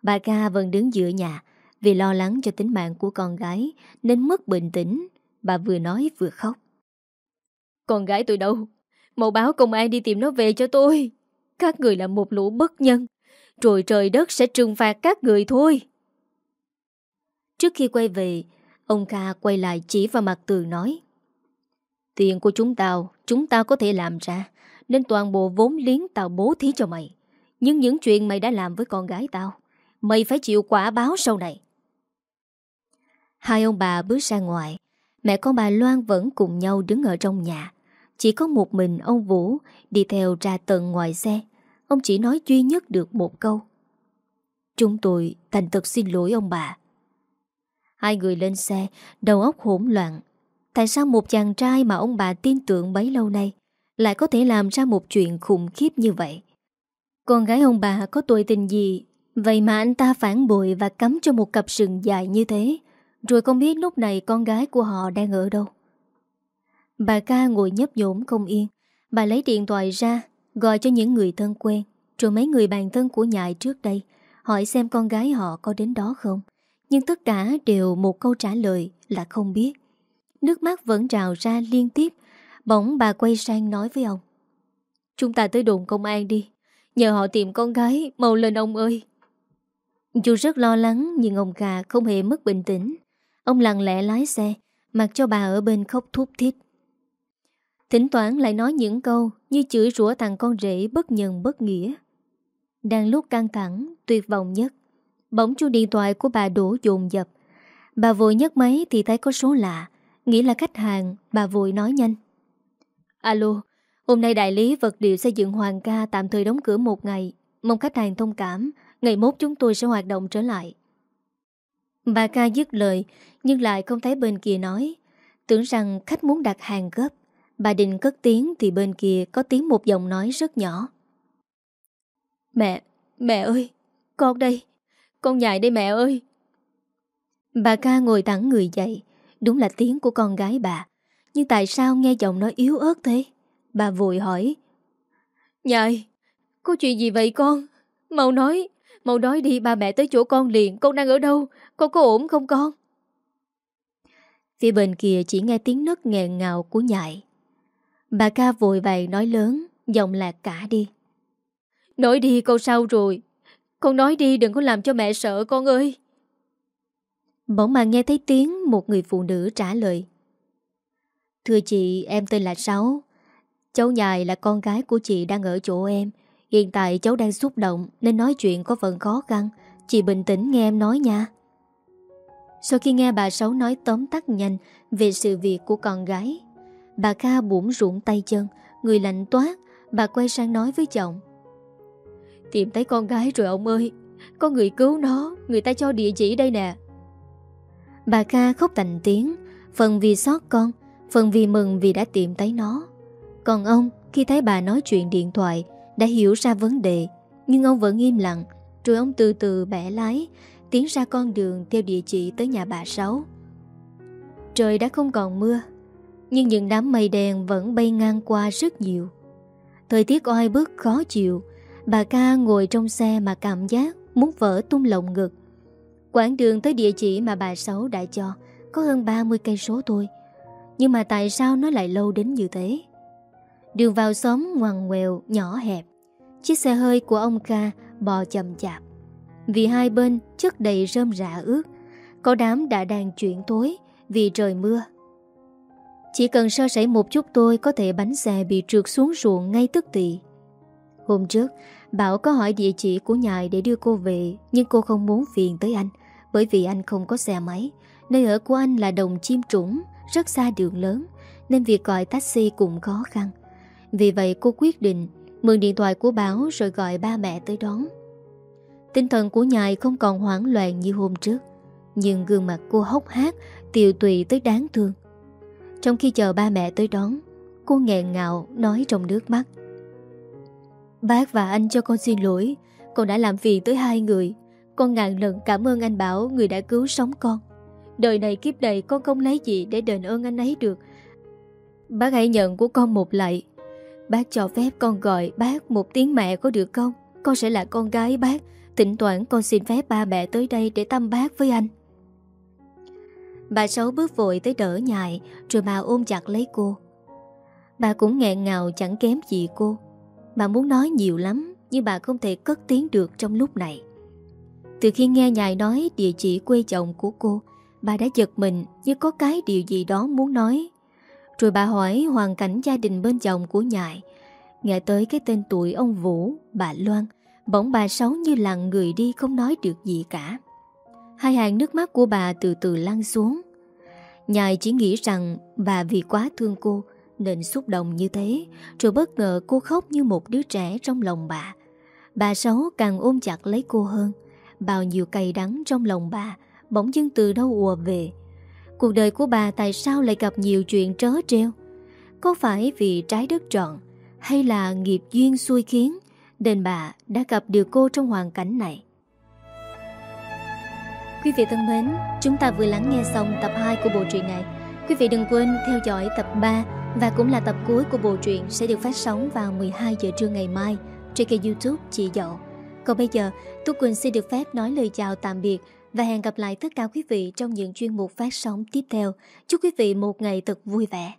Bà ca vẫn đứng giữa nhà vì lo lắng cho tính mạng của con gái nên mất bình tĩnh. Bà vừa nói vừa khóc. Con gái tôi đâu? Màu báo công an đi tìm nó về cho tôi. Các người là một lũ bất nhân. Rồi trời đất sẽ trừng phạt các người thôi. Trước khi quay về, ông Kha quay lại chỉ vào mặt tường nói. Tiền của chúng tao, chúng tao có thể làm ra, nên toàn bộ vốn liếng tao bố thí cho mày. Nhưng những chuyện mày đã làm với con gái tao, mày phải chịu quả báo sau này. Hai ông bà bước ra ngoài, mẹ con bà Loan vẫn cùng nhau đứng ở trong nhà. Chỉ có một mình ông Vũ đi theo ra tận ngoài xe. Ông chỉ nói duy nhất được một câu. Chúng tôi thành thật xin lỗi ông bà. Hai người lên xe, đầu óc hỗn loạn. Tại sao một chàng trai mà ông bà tin tưởng bấy lâu nay lại có thể làm ra một chuyện khủng khiếp như vậy? Con gái ông bà có tội tình gì Vậy mà anh ta phản bội và cấm cho một cặp sừng dài như thế. Rồi không biết lúc này con gái của họ đang ở đâu. Bà ca ngồi nhấp nhổm không yên. Bà lấy điện thoại ra, Gọi cho những người thân quen, Rồi mấy người bạn thân của nhại trước đây, Hỏi xem con gái họ có đến đó không. Nhưng tất cả đều một câu trả lời là không biết. Nước mắt vẫn trào ra liên tiếp. Bỗng bà quay sang nói với ông. Chúng ta tới đồn công an đi. Nhờ họ tìm con gái, Mau lên ông ơi. Dù rất lo lắng, Nhưng ông gà không hề mất bình tĩnh. Ông lặng lẽ lái xe, Mặc cho bà ở bên khóc thúc thít. Thỉnh thoảng lại nói những câu Như chửi rủa thằng con rể bất nhân bất nghĩa. Đang lúc căng thẳng, Tuyệt vọng nhất, Bỗng chuông điện thoại của bà đổ dồn dập. Bà vội nhấc máy thì thấy có số lạ, Nghĩ là khách hàng, Bà vội nói nhanh. Alo, Hôm nay đại lý vật liệu xây dựng Hoàng ca Tạm thời đóng cửa một ngày, Mong khách hàng thông cảm. Ngày mốt chúng tôi sẽ hoạt động trở lại. Bà ca dứt lời Nhưng lại không thấy bên kia nói. Tưởng rằng khách muốn đặt hàng gấp Bà định cất tiếng thì bên kia Có tiếng một giọng nói rất nhỏ. Mẹ, mẹ ơi Con đây, con nhại đây mẹ ơi. Bà ca ngồi thẳng người dậy Đúng là tiếng của con gái bà. Nhưng tại sao nghe giọng nói yếu ớt thế? Bà vội hỏi. Nhài Có chuyện gì vậy con? Mau nói Mau nói đi ba mẹ tới chỗ con liền Con đang ở đâu? Con có ổn không con? Phía bên kia chỉ nghe tiếng nấc nghẹn ngào của nhại. Bà ca vội vàng nói lớn Giọng lạc cả đi. Nói đi con sao rồi? Con nói đi đừng có làm cho mẹ sợ con ơi. Bỗng mà nghe thấy tiếng Một người phụ nữ trả lời. Thưa chị, em tên là Sáu. Cháu nhài là con gái của chị đang ở chỗ em. Hiện tại cháu đang xúc động nên nói chuyện có phần khó khăn. Chị bình tĩnh nghe em nói nha. Sau khi nghe bà Sáu nói tóm tắt nhanh về sự việc của con gái, bà Kha bụng rụng tay chân, người lạnh toát, bà quay sang nói với chồng. Tìm thấy con gái rồi ông ơi, có người cứu nó, người ta cho địa chỉ đây nè. Bà Kha khóc thành tiếng, phần vì xót con, phần vì mừng vì đã tìm thấy nó. Còn ông, khi thấy bà nói chuyện điện thoại, đã hiểu ra vấn đề, nhưng ông vẫn im lặng, rồi ông từ từ bẻ lái, tiến ra con đường theo địa chỉ tới nhà bà Sáu. Trời đã không còn mưa, nhưng những đám mây đen vẫn bay ngang qua rất nhiều. Thời tiết oi bức khó chịu, bà ca ngồi trong xe mà cảm giác muốn vỡ tung lồng ngực. Quãng đường tới địa chỉ mà bà Sáu đã cho có hơn 30 cây số thôi. Nhưng mà tại sao nó lại lâu đến như thế? Đường vào xóm ngoằn ngoèo, nhỏ hẹp. Chiếc xe hơi của ông ca bò chậm chạp. Vì hai bên chất đầy rơm rạ ướt, có đám đã đang chuyển tối vì trời mưa. Chỉ cần sơ sẩy một chút tôi có thể bánh xe bị trượt xuống ruộng ngay tức thì. Hôm trước, Bảo có hỏi địa chỉ của nhài để đưa cô về, nhưng cô không muốn phiền tới anh, bởi vì anh không có xe máy. Nơi ở của anh là đồng chim trũng, rất xa đường lớn, nên việc gọi taxi cũng khó khăn. Vì vậy cô quyết định mượn điện thoại của Bảo rồi gọi ba mẹ tới đón. Tinh thần của nhài không còn hoảng loạn như hôm trước, nhưng gương mặt cô hốc hác tiều tụy tới đáng thương. Trong khi chờ ba mẹ tới đón, cô nghẹn ngạo nói trong nước mắt. Bác và anh cho con xin lỗi Con đã làm phiền tới hai người Con ngàn lần cảm ơn anh Bảo Người đã cứu sống con Đời này kiếp này con không lấy gì để đền ơn anh ấy được Bác hãy nhận của con một lại Bác cho phép con gọi bác một tiếng mẹ có được không? Con sẽ là con gái bác. Thỉnh thoảng con xin phép ba mẹ tới đây để tâm bác với anh. Bà Sáu bước vội tới đỡ nhại Rồi bà ôm chặt lấy cô. Bà cũng nghẹn ngào chẳng kém gì cô. Bà muốn nói nhiều lắm, Nhưng bà không thể cất tiếng được trong lúc này. Từ khi nghe nhài nói địa chỉ quê chồng của cô, Bà đã giật mình như có cái điều gì đó muốn nói rồi bà hỏi hoàn cảnh gia đình bên chồng của nhài Nghe tới cái tên tuổi ông Vũ, bà Loan Bỗng bà Sáu như lặng người đi không nói được gì cả. Hai hàng nước mắt của bà từ từ lăn xuống. Nhài chỉ nghĩ rằng bà vì quá thương cô nên xúc động như thế Rồi bất ngờ cô khóc như một đứa trẻ trong lòng bà. Bà Sáu càng ôm chặt lấy cô hơn. Bao nhiêu cay đắng trong lòng bà Bỗng dưng từ đâu ùa về Cuộc đời của bà tại sao lại gặp nhiều chuyện trớ treo Có phải vì trái đất trọn Hay là nghiệp duyên xui khiến Nên bà đã gặp được cô trong hoàn cảnh này? Quý vị thân mến Chúng ta vừa lắng nghe xong tập 2 của bộ truyện này. Quý vị đừng quên theo dõi tập 3 và cũng là tập cuối của bộ truyện sẽ được phát sóng vào 12 giờ trưa ngày mai trên kênh youtube Chị Dậu. Còn bây giờ, Tú Quỳnh xin được phép nói lời chào tạm biệt và hẹn gặp lại tất cả quý vị trong những chuyên mục phát sóng tiếp theo. Chúc quý vị một ngày thật vui vẻ.